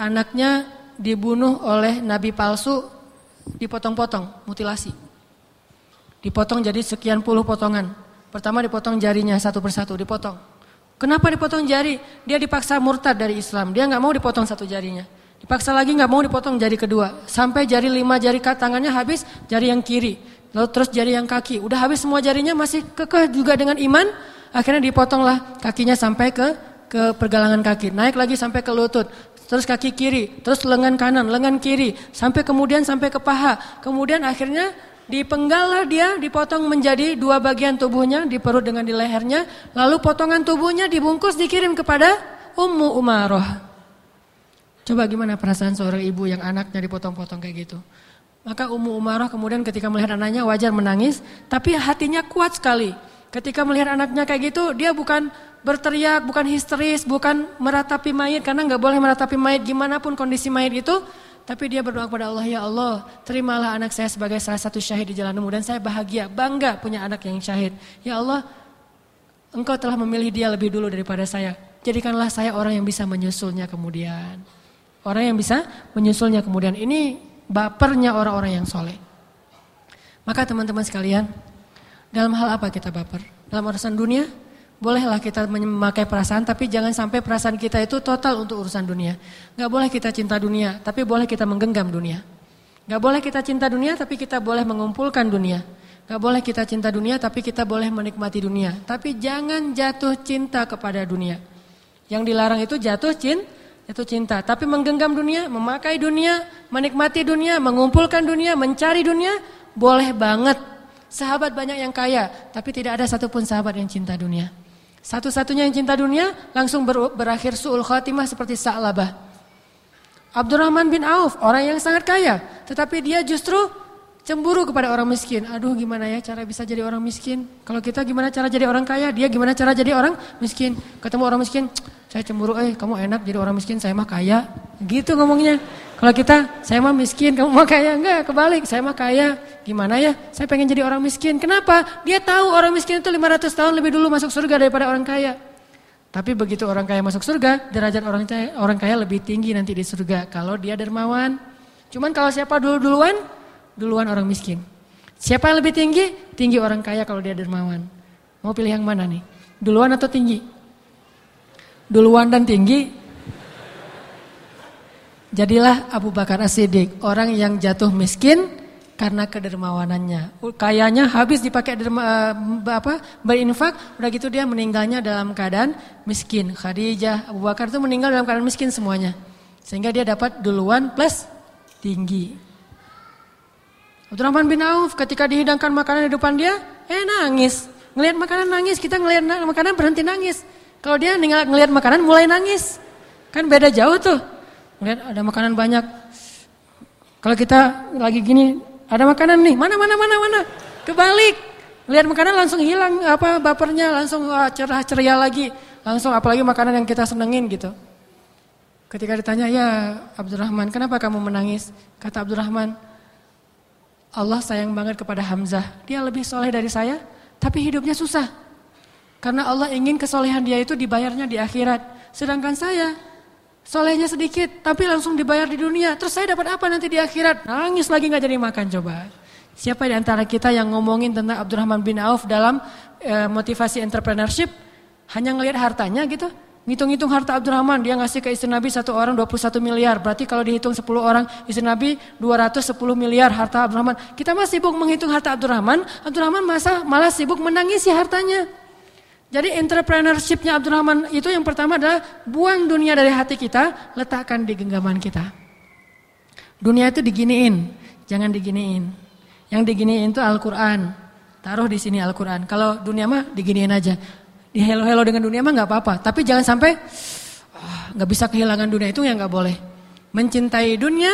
S1: anaknya dibunuh oleh nabi palsu dipotong-potong mutilasi. Dipotong jadi sekian puluh potongan. Pertama dipotong jarinya satu persatu dipotong. Kenapa dipotong jari? Dia dipaksa murtad dari Islam. Dia nggak mau dipotong satu jarinya. Dipaksa lagi nggak mau dipotong jari kedua. Sampai jari lima jari tangannya habis jari yang kiri. Lalu terus jari yang kaki. Udah habis semua jarinya masih kekeh juga dengan iman. Akhirnya dipotonglah kakinya sampai ke ke pergelangan kaki, naik lagi sampai ke lutut, terus kaki kiri, terus lengan kanan, lengan kiri, sampai kemudian sampai ke paha. Kemudian akhirnya dipenggal dia, dipotong menjadi dua bagian tubuhnya, di perut dengan di lehernya, lalu potongan tubuhnya dibungkus dikirim kepada Ummu Umaroh. Coba gimana perasaan seorang ibu yang anaknya dipotong-potong kayak gitu. Maka Ummu Umaroh kemudian ketika melihat anaknya wajar menangis, tapi hatinya kuat sekali. Ketika melihat anaknya kayak gitu, dia bukan berteriak, bukan histeris, bukan meratapi mayat karena nggak boleh meratapi mayat gimana pun kondisi mayat itu. Tapi dia berdoa kepada Allah, ya Allah, terimalah anak saya sebagai salah satu syahid di jalanmu dan saya bahagia, bangga punya anak yang syahid. Ya Allah, Engkau telah memilih dia lebih dulu daripada saya. Jadikanlah saya orang yang bisa menyusulnya kemudian. Orang yang bisa menyusulnya kemudian. Ini bapernya orang-orang yang soleh. Maka teman-teman sekalian, dalam hal apa kita baper? Dalam urusan dunia Bolehlah kita memakai perasaan, tapi jangan sampai perasaan kita itu total untuk urusan dunia. Gak boleh kita cinta dunia, tapi boleh kita menggenggam dunia. Gak boleh kita cinta dunia, tapi kita boleh mengumpulkan dunia. Gak boleh kita cinta dunia, tapi kita boleh menikmati dunia. Tapi jangan jatuh cinta kepada dunia. Yang dilarang itu jatuh cinta, itu cinta. Tapi menggenggam dunia, memakai dunia, menikmati dunia, mengumpulkan dunia, mencari dunia, boleh banget. Sahabat banyak yang kaya, tapi tidak ada satupun sahabat yang cinta dunia. Satu-satunya yang cinta dunia langsung ber berakhir su'ul khatimah seperti Sa'labah. Abdurrahman bin Auf, orang yang sangat kaya, tetapi dia justru cemburu kepada orang miskin. Aduh gimana ya cara bisa jadi orang miskin? Kalau kita gimana cara jadi orang kaya? Dia gimana cara jadi orang miskin? Ketemu orang miskin, saya cemburu, eh kamu enak jadi orang miskin, saya mah kaya. Gitu ngomongnya. Kalau kita, saya mah miskin, kamu mah kaya. Enggak, kebalik, saya mah kaya. Gimana ya? Saya pengen jadi orang miskin. Kenapa? Dia tahu orang miskin itu 500 tahun lebih dulu masuk surga daripada orang kaya. Tapi begitu orang kaya masuk surga, derajat orang kaya, orang kaya lebih tinggi nanti di surga. Kalau dia dermawan. Cuman kalau siapa dulu-duluan, duluan orang miskin. Siapa yang lebih tinggi? Tinggi orang kaya kalau dia dermawan. Mau pilih yang mana nih? Duluan atau tinggi? Duluan dan tinggi Jadilah Abu Bakar As-Siddiq orang yang jatuh miskin karena kedermawanannya. Kayanya habis dipakai derma, eh, apa berinfak, udah gitu dia meninggalnya dalam keadaan miskin. Khadijah, Abu Bakar itu meninggal dalam keadaan miskin semuanya. Sehingga dia dapat duluan plus tinggi. Abdurrahman bin Auf ketika dihidangkan makanan di depan dia, eh nangis. Ngelihat makanan nangis, kita ngelihat makanan berhenti nangis. Kalau dia ngelihat makanan mulai nangis. Kan beda jauh tuh. Lihat ada makanan banyak. Kalau kita lagi gini, ada makanan nih, mana mana mana mana. Kebalik. Lihat makanan langsung hilang apa bapernya, langsung cerah ceria lagi. Langsung apalagi makanan yang kita senengin gitu. Ketika ditanya, "Ya, Abdurrahman, kenapa kamu menangis?" Kata Abdurrahman, "Allah sayang banget kepada Hamzah. Dia lebih soleh dari saya, tapi hidupnya susah. Karena Allah ingin kesolehan dia itu dibayarnya di akhirat. Sedangkan saya Solehnya sedikit, tapi langsung dibayar di dunia. Terus saya dapat apa nanti di akhirat? Nangis lagi nggak jadi makan coba. Siapa di antara kita yang ngomongin tentang Abdurrahman bin Auf dalam e, motivasi entrepreneurship? Hanya ngelihat hartanya gitu? Ngitung-ngitung harta Abdurrahman, dia ngasih ke istri Nabi satu orang 21 miliar. Berarti kalau dihitung 10 orang istri Nabi 210 miliar harta Abdurrahman. Kita masih sibuk menghitung harta Abdurrahman, Abdurrahman masa malah sibuk menangisi hartanya. Jadi entrepreneurshipnya Abdurrahman itu yang pertama adalah buang dunia dari hati kita, letakkan di genggaman kita. Dunia itu diginiin, jangan diginiin. Yang diginiin itu Al-Quran. Taruh di sini Al-Quran. Kalau dunia mah diginiin aja di hello-hello dengan dunia mah nggak apa-apa. Tapi jangan sampai ah, nggak oh, bisa kehilangan dunia itu yang nggak boleh. Mencintai dunia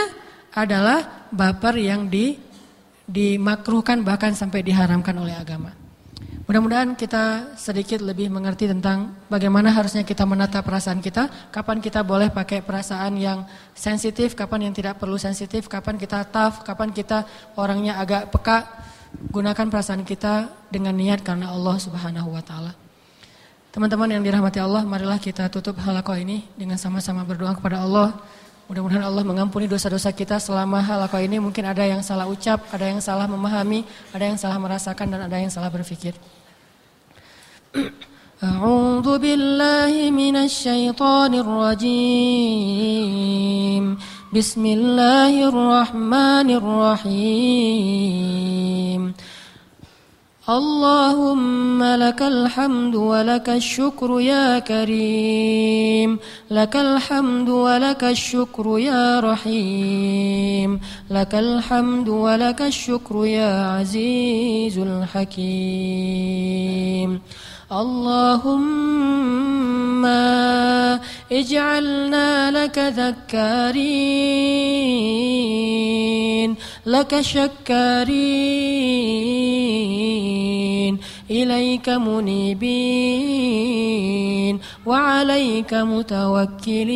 S1: adalah baper yang di dimakruhkan bahkan sampai diharamkan oleh agama. Mudah-mudahan kita sedikit lebih mengerti tentang bagaimana harusnya kita menata perasaan kita, kapan kita boleh pakai perasaan yang sensitif, kapan yang tidak perlu sensitif, kapan kita tough, kapan kita orangnya agak peka. Gunakan perasaan kita dengan niat karena Allah Subhanahu wa taala. Teman-teman yang dirahmati Allah, marilah kita tutup halakoh ini dengan sama-sama berdoa kepada Allah. Mudah-mudahan Allah mengampuni dosa-dosa kita selama hal halako ini mungkin ada yang salah ucap, ada yang salah memahami, ada yang salah merasakan dan ada yang salah berpikir. A'udzu billahi minasy syaithanir rajim. Bismillahirrahmanirrahim. اللهم لك الحمد ولك الشكر يا كريم. لك الحمد ولك الشكر يا رحيم. لك الحمد ولك الشكر يا عزيز الحكيم. اللهم اجعلنا لك ذكارين. لك شكارين إليك منيبين وعليك متوكلين.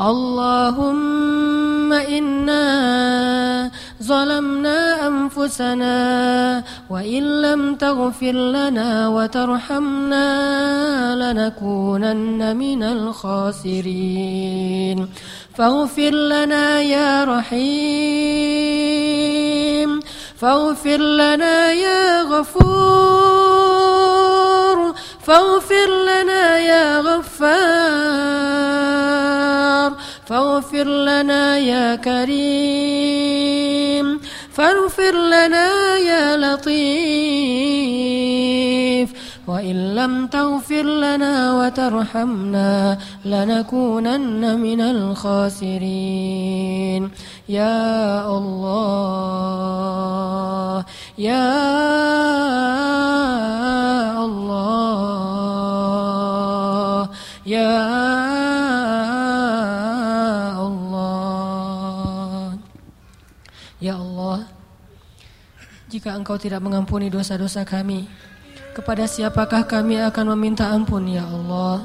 S1: اللهم إنا ظلمنا أنفسنا وإن لم تغفر لنا وترحمنا لنكونن من الخاسرين. فاغفر لنا يا رحيم. فاغفر لنا يا غفور. فاغفر لنا يا غفار. فاغفر لنا يا كريم. فاغفر لنا يا لطيف. وإن لم تغفر لنا وترحمنا لنكونن من الخاسرين يا الله يا الله يا الله يا الله jika engkau tidak mengampuni dosa-dosa kami kepada siapakah kami akan meminta ampun ya Allah?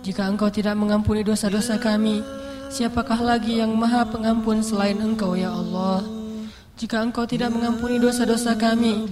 S1: Jika engkau tidak mengampuni dosa-dosa kami Siapakah lagi yang maha pengampun selain engkau ya Allah? Jika engkau tidak mengampuni dosa-dosa kami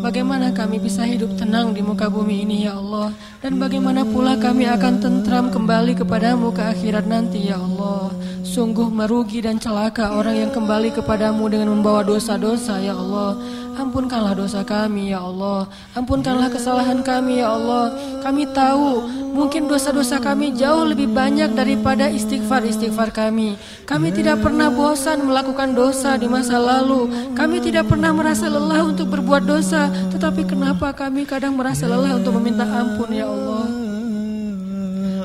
S1: Bagaimana kami bisa hidup tenang di muka bumi ini ya Allah? Dan bagaimana pula kami akan tentram kembali kepadamu ke akhirat nanti ya Allah? Sungguh merugi dan celaka orang yang kembali kepadamu dengan membawa dosa-dosa ya Allah Ampunkanlah dosa kami ya Allah. Ampunkanlah kesalahan kami ya Allah. Kami tahu mungkin dosa-dosa kami jauh lebih banyak daripada istighfar-istighfar kami. Kami tidak pernah bosan melakukan dosa di masa lalu. Kami tidak pernah merasa lelah untuk berbuat dosa. Tetapi kenapa kami kadang merasa lelah untuk meminta ampun ya Allah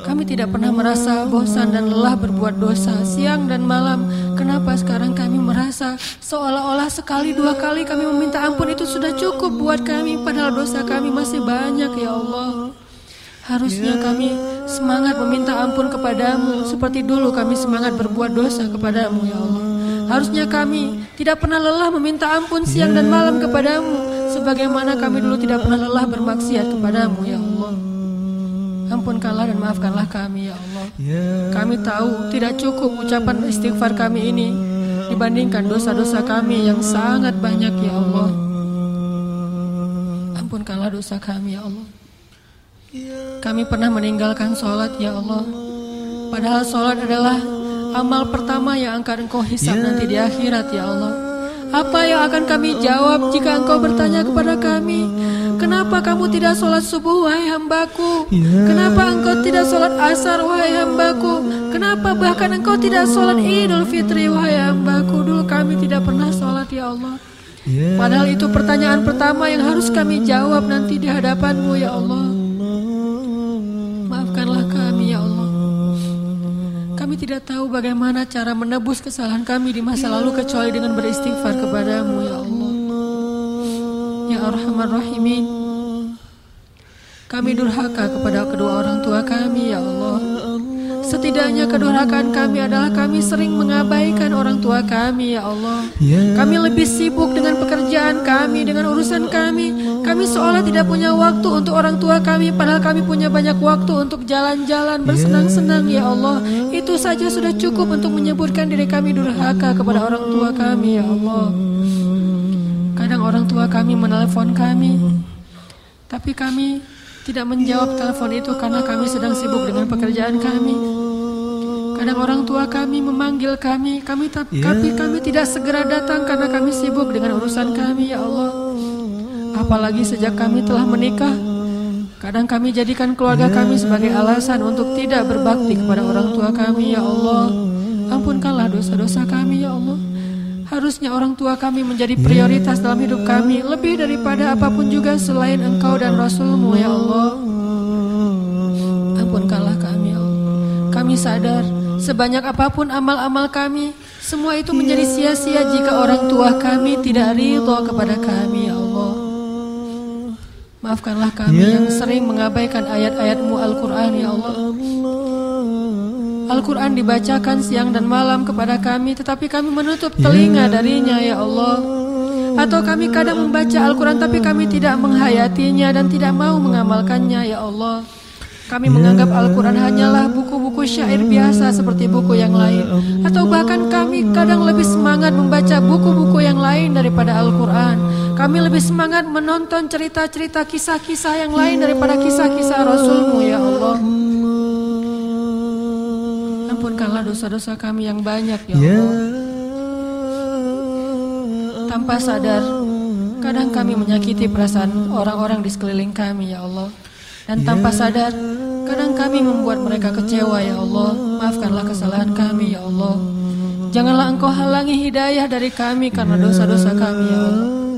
S1: kami tidak pernah merasa bosan dan lelah berbuat dosa siang dan malam. Kenapa sekarang kami merasa seolah-olah sekali dua kali kami meminta ampun itu sudah cukup buat kami padahal dosa kami masih banyak ya Allah. Harusnya kami semangat meminta ampun kepadamu seperti dulu kami semangat berbuat dosa kepadamu ya Allah. Harusnya kami tidak pernah lelah meminta ampun siang dan malam kepadamu sebagaimana kami dulu tidak pernah lelah bermaksiat kepadamu ya Allah. Ampunkanlah dan maafkanlah kami ya Allah. Kami tahu tidak cukup ucapan istighfar kami ini dibandingkan dosa-dosa kami yang sangat banyak ya Allah. Ampunkanlah dosa kami ya Allah. Kami pernah meninggalkan sholat ya Allah. Padahal sholat adalah amal pertama yang akan engkau hisap nanti di akhirat ya Allah. Apa yang akan kami jawab jika engkau bertanya kepada kami? Kenapa kamu tidak sholat subuh wahai hambaku? Kenapa engkau tidak sholat asar wahai hambaku? Kenapa bahkan engkau tidak sholat idul fitri wahai hambaku? Dulu kami tidak pernah sholat ya Allah. Padahal itu pertanyaan pertama yang harus kami jawab nanti di hadapanmu ya Allah. Maafkanlah kami ya Allah. Kami tidak tahu bagaimana cara menebus kesalahan kami di masa lalu kecuali dengan beristighfar kepadamu ya Allah. Ya Arhamar Rahimin. Kami durhaka kepada kedua orang tua kami ya Allah. Setidaknya kedurhakaan kami adalah kami sering mengabaikan orang tua kami ya Allah. Kami lebih sibuk dengan pekerjaan kami, dengan urusan kami. Kami seolah tidak punya waktu untuk orang tua kami padahal kami punya banyak waktu untuk jalan-jalan bersenang-senang ya Allah. Itu saja sudah cukup untuk menyebutkan diri kami durhaka kepada orang tua kami ya Allah. Kadang orang tua kami menelpon kami, tapi kami tidak menjawab telepon itu karena kami sedang sibuk dengan pekerjaan kami. Kadang orang tua kami memanggil kami, kami tapi kami tidak segera datang karena kami sibuk dengan urusan kami, ya Allah. Apalagi sejak kami telah menikah, kadang kami jadikan keluarga kami sebagai alasan untuk tidak berbakti kepada orang tua kami, ya Allah. Ampunkanlah dosa-dosa kami, ya Allah. Harusnya orang tua kami menjadi prioritas dalam hidup kami Lebih daripada apa pun juga selain engkau dan Rasulmu ya Allah. Ampunkanlah kami ya Allah. Kami sadar sebanyak apa pun amal-amal kami Semua itu menjadi sia-sia jika orang tua kami tidak ridho kepada kami ya Allah. Maafkanlah kami yang sering mengabaikan ayat-ayatmu Al-Quran ya Allah Al-Quran dibacakan siang dan malam kepada kami Tetapi kami menutup telinga darinya ya Allah. Atau kami kadang membaca Al-Quran Tapi kami tidak menghayatinya dan tidak mau mengamalkannya ya Allah. Kami menganggap Al-Quran hanyalah buku-buku syair biasa seperti buku yang lain. Atau bahkan kami kadang lebih semangat membaca buku-buku yang lain daripada Al-Quran. Kami lebih semangat menonton cerita-cerita kisah-kisah yang lain daripada kisah-kisah Rasulmu ya Allah Ampunkanlah dosa-dosa kami yang banyak ya, ya Allah. Tanpa sadar, kadang kami menyakiti perasaan orang-orang di sekeliling kami ya Allah. Dan tanpa ya sadar, kadang kami membuat mereka kecewa ya Allah. Maafkanlah kesalahan kami ya Allah. Janganlah engkau halangi hidayah dari kami karena dosa-dosa kami ya Allah.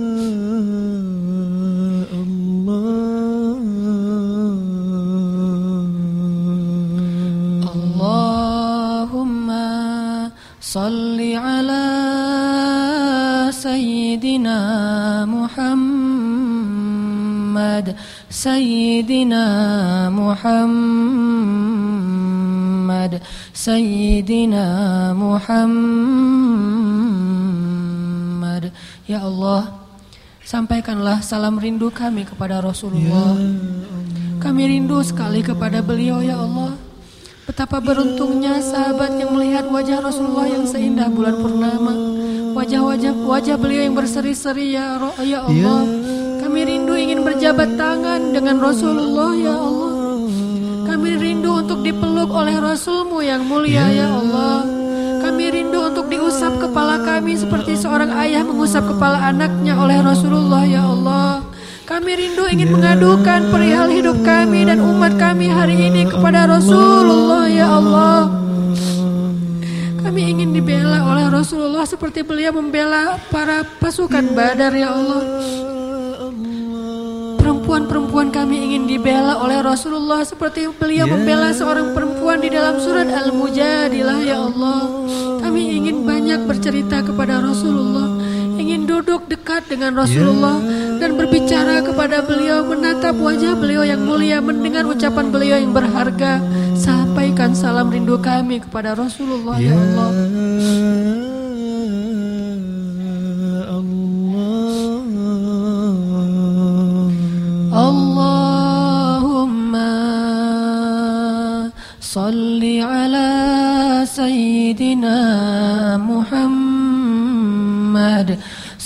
S1: صل على سيدنا محمد سيدنا محمد سيدنا محمد Ya Allah Sampaikanlah salam rindu kami kepada Rasulullah Kami rindu sekali kepada beliau ya Allah Betapa beruntungnya sahabat yang melihat wajah Rasulullah yang seindah bulan purnama. Wajah-wajah wajah beliau yang berseri-seri ya, ya Allah. Kami rindu ingin berjabat tangan dengan Rasulullah ya Allah. Kami rindu untuk dipeluk oleh Rasulmu yang mulia ya Allah. Kami rindu untuk diusap kepala kami seperti seorang ayah mengusap kepala anaknya oleh Rasulullah ya Allah. Kami rindu ingin mengadukan perihal hidup kami dan umat kami hari ini kepada Rasulullah ya Allah. Kami ingin dibela oleh Rasulullah seperti beliau membela para pasukan Badar ya Allah. Perempuan-perempuan kami ingin dibela oleh Rasulullah seperti beliau membela seorang perempuan di dalam surat Al-Mujadilah ya Allah. Kami ingin banyak bercerita kepada Rasulullah duduk dekat dengan Rasulullah dan berbicara kepada beliau, menatap wajah beliau yang mulia, mendengar ucapan beliau yang berharga. Sampaikan salam rindu kami kepada Rasulullah ya Allah.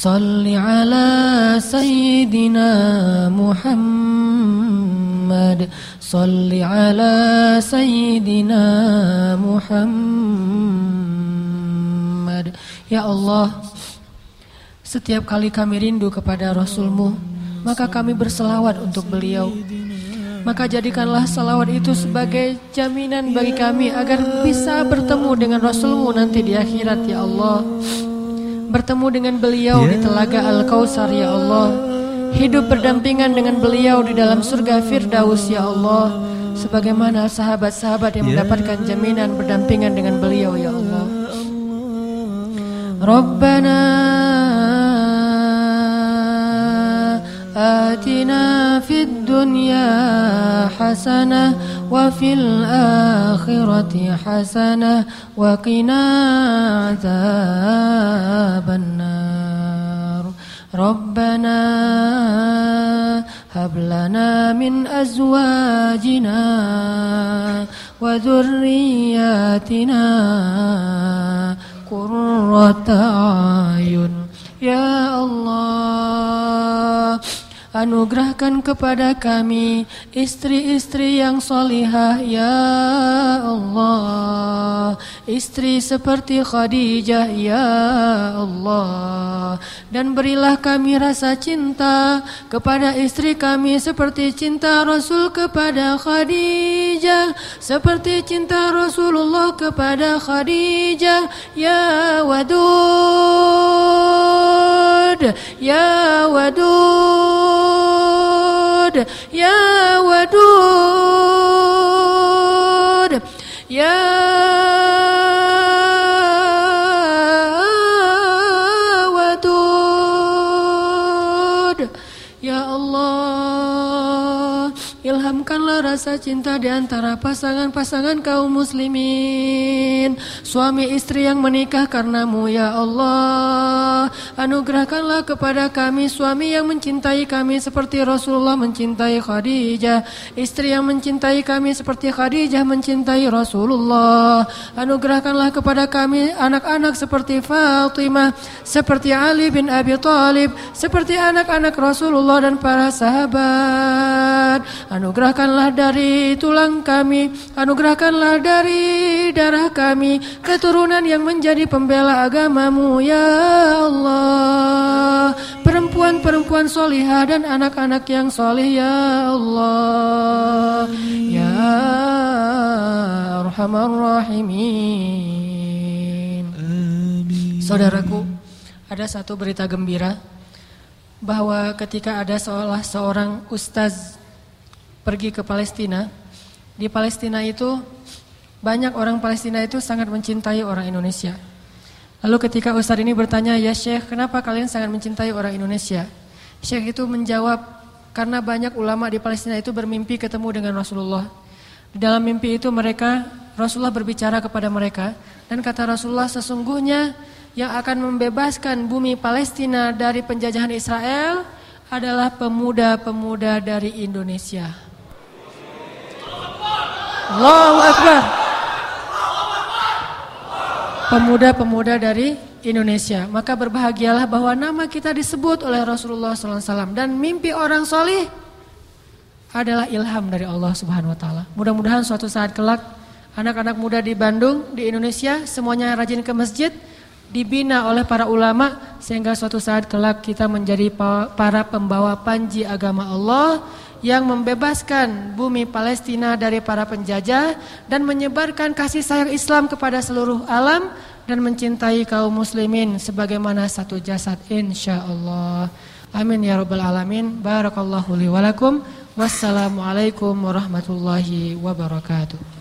S1: صل على سيدنا محمد صل على سيدنا Muhammad Ya Allah Setiap kali kami rindu kepada Rasulmu maka kami berselawat untuk beliau. Maka jadikanlah salawat itu sebagai jaminan bagi kami agar bisa bertemu dengan Rasulmu nanti di akhirat ya Allah. bertemu dengan beliau di telaga Al-Kausar ya Allah. Hidup berdampingan dengan beliau di dalam surga Firdaus ya Allah. Sebagaimana sahabat-sahabat yang ya mendapatkan jaminan berdampingan dengan beliau ya Allah. Rabbana atina fid dunya hasanah وفي الآخرة حسنة وقنا عذاب النار. ربنا هب لنا من أزواجنا وذرياتنا قرة أعين. يا الله. Anugerahkan kepada kami istri-istri yang solihah ya Allah. Istri seperti Khadijah ya Allah. Dan berilah kami rasa cinta kepada istri kami Seperti cinta Rasul kepada Khadijah. Seperti cinta Rasulullah kepada Khadijah. Ya Wadud Ya Wadud ودود يا ودود يا Ilhamkanlah rasa cinta di antara pasangan-pasangan kaum muslimin. Suami istri yang menikah karenamu ya Allah. Anugerahkanlah kepada kami suami yang mencintai kami seperti Rasulullah mencintai Khadijah. Istri yang mencintai kami seperti Khadijah mencintai Rasulullah. Anugerahkanlah kepada kami anak-anak seperti Fatimah Seperti Ali bin Abi Thalib Seperti anak-anak Rasulullah dan para sahabat Anugerahkanlah dari tulang kami, anugerahkanlah dari darah kami keturunan yang menjadi pembela agamamu ya Allah. Perempuan-perempuan solihah dan anak-anak yang solih ya Allah. Ya Arhamar Rahimin. Saudaraku, ada satu berita gembira bahwa ketika ada seolah seorang ustaz pergi ke Palestina, di Palestina itu banyak orang Palestina itu sangat mencintai orang Indonesia. Lalu ketika Ustadz ini bertanya, ya Syekh, kenapa kalian sangat mencintai orang Indonesia? Syekh itu menjawab, karena banyak ulama di Palestina itu bermimpi ketemu dengan Rasulullah. Di dalam mimpi itu mereka, Rasulullah berbicara kepada mereka, dan kata Rasulullah sesungguhnya yang akan membebaskan bumi Palestina dari penjajahan Israel adalah pemuda-pemuda dari Indonesia. Allahu Akbar. Pemuda-pemuda dari Indonesia. Maka berbahagialah bahwa nama kita disebut oleh Rasulullah SAW. Dan mimpi orang solih adalah ilham dari Allah Subhanahu Wa Taala. Mudah-mudahan suatu saat kelak anak-anak muda di Bandung, di Indonesia, semuanya rajin ke masjid, dibina oleh para ulama sehingga suatu saat kelak kita menjadi para pembawa panji agama Allah yang membebaskan bumi Palestina dari para penjajah dan menyebarkan kasih sayang Islam kepada seluruh alam dan mencintai kaum muslimin sebagaimana satu jasad insyaallah. Amin ya rabbal alamin. Barakallahu li. Wassalamualaikum warahmatullahi wabarakatuh.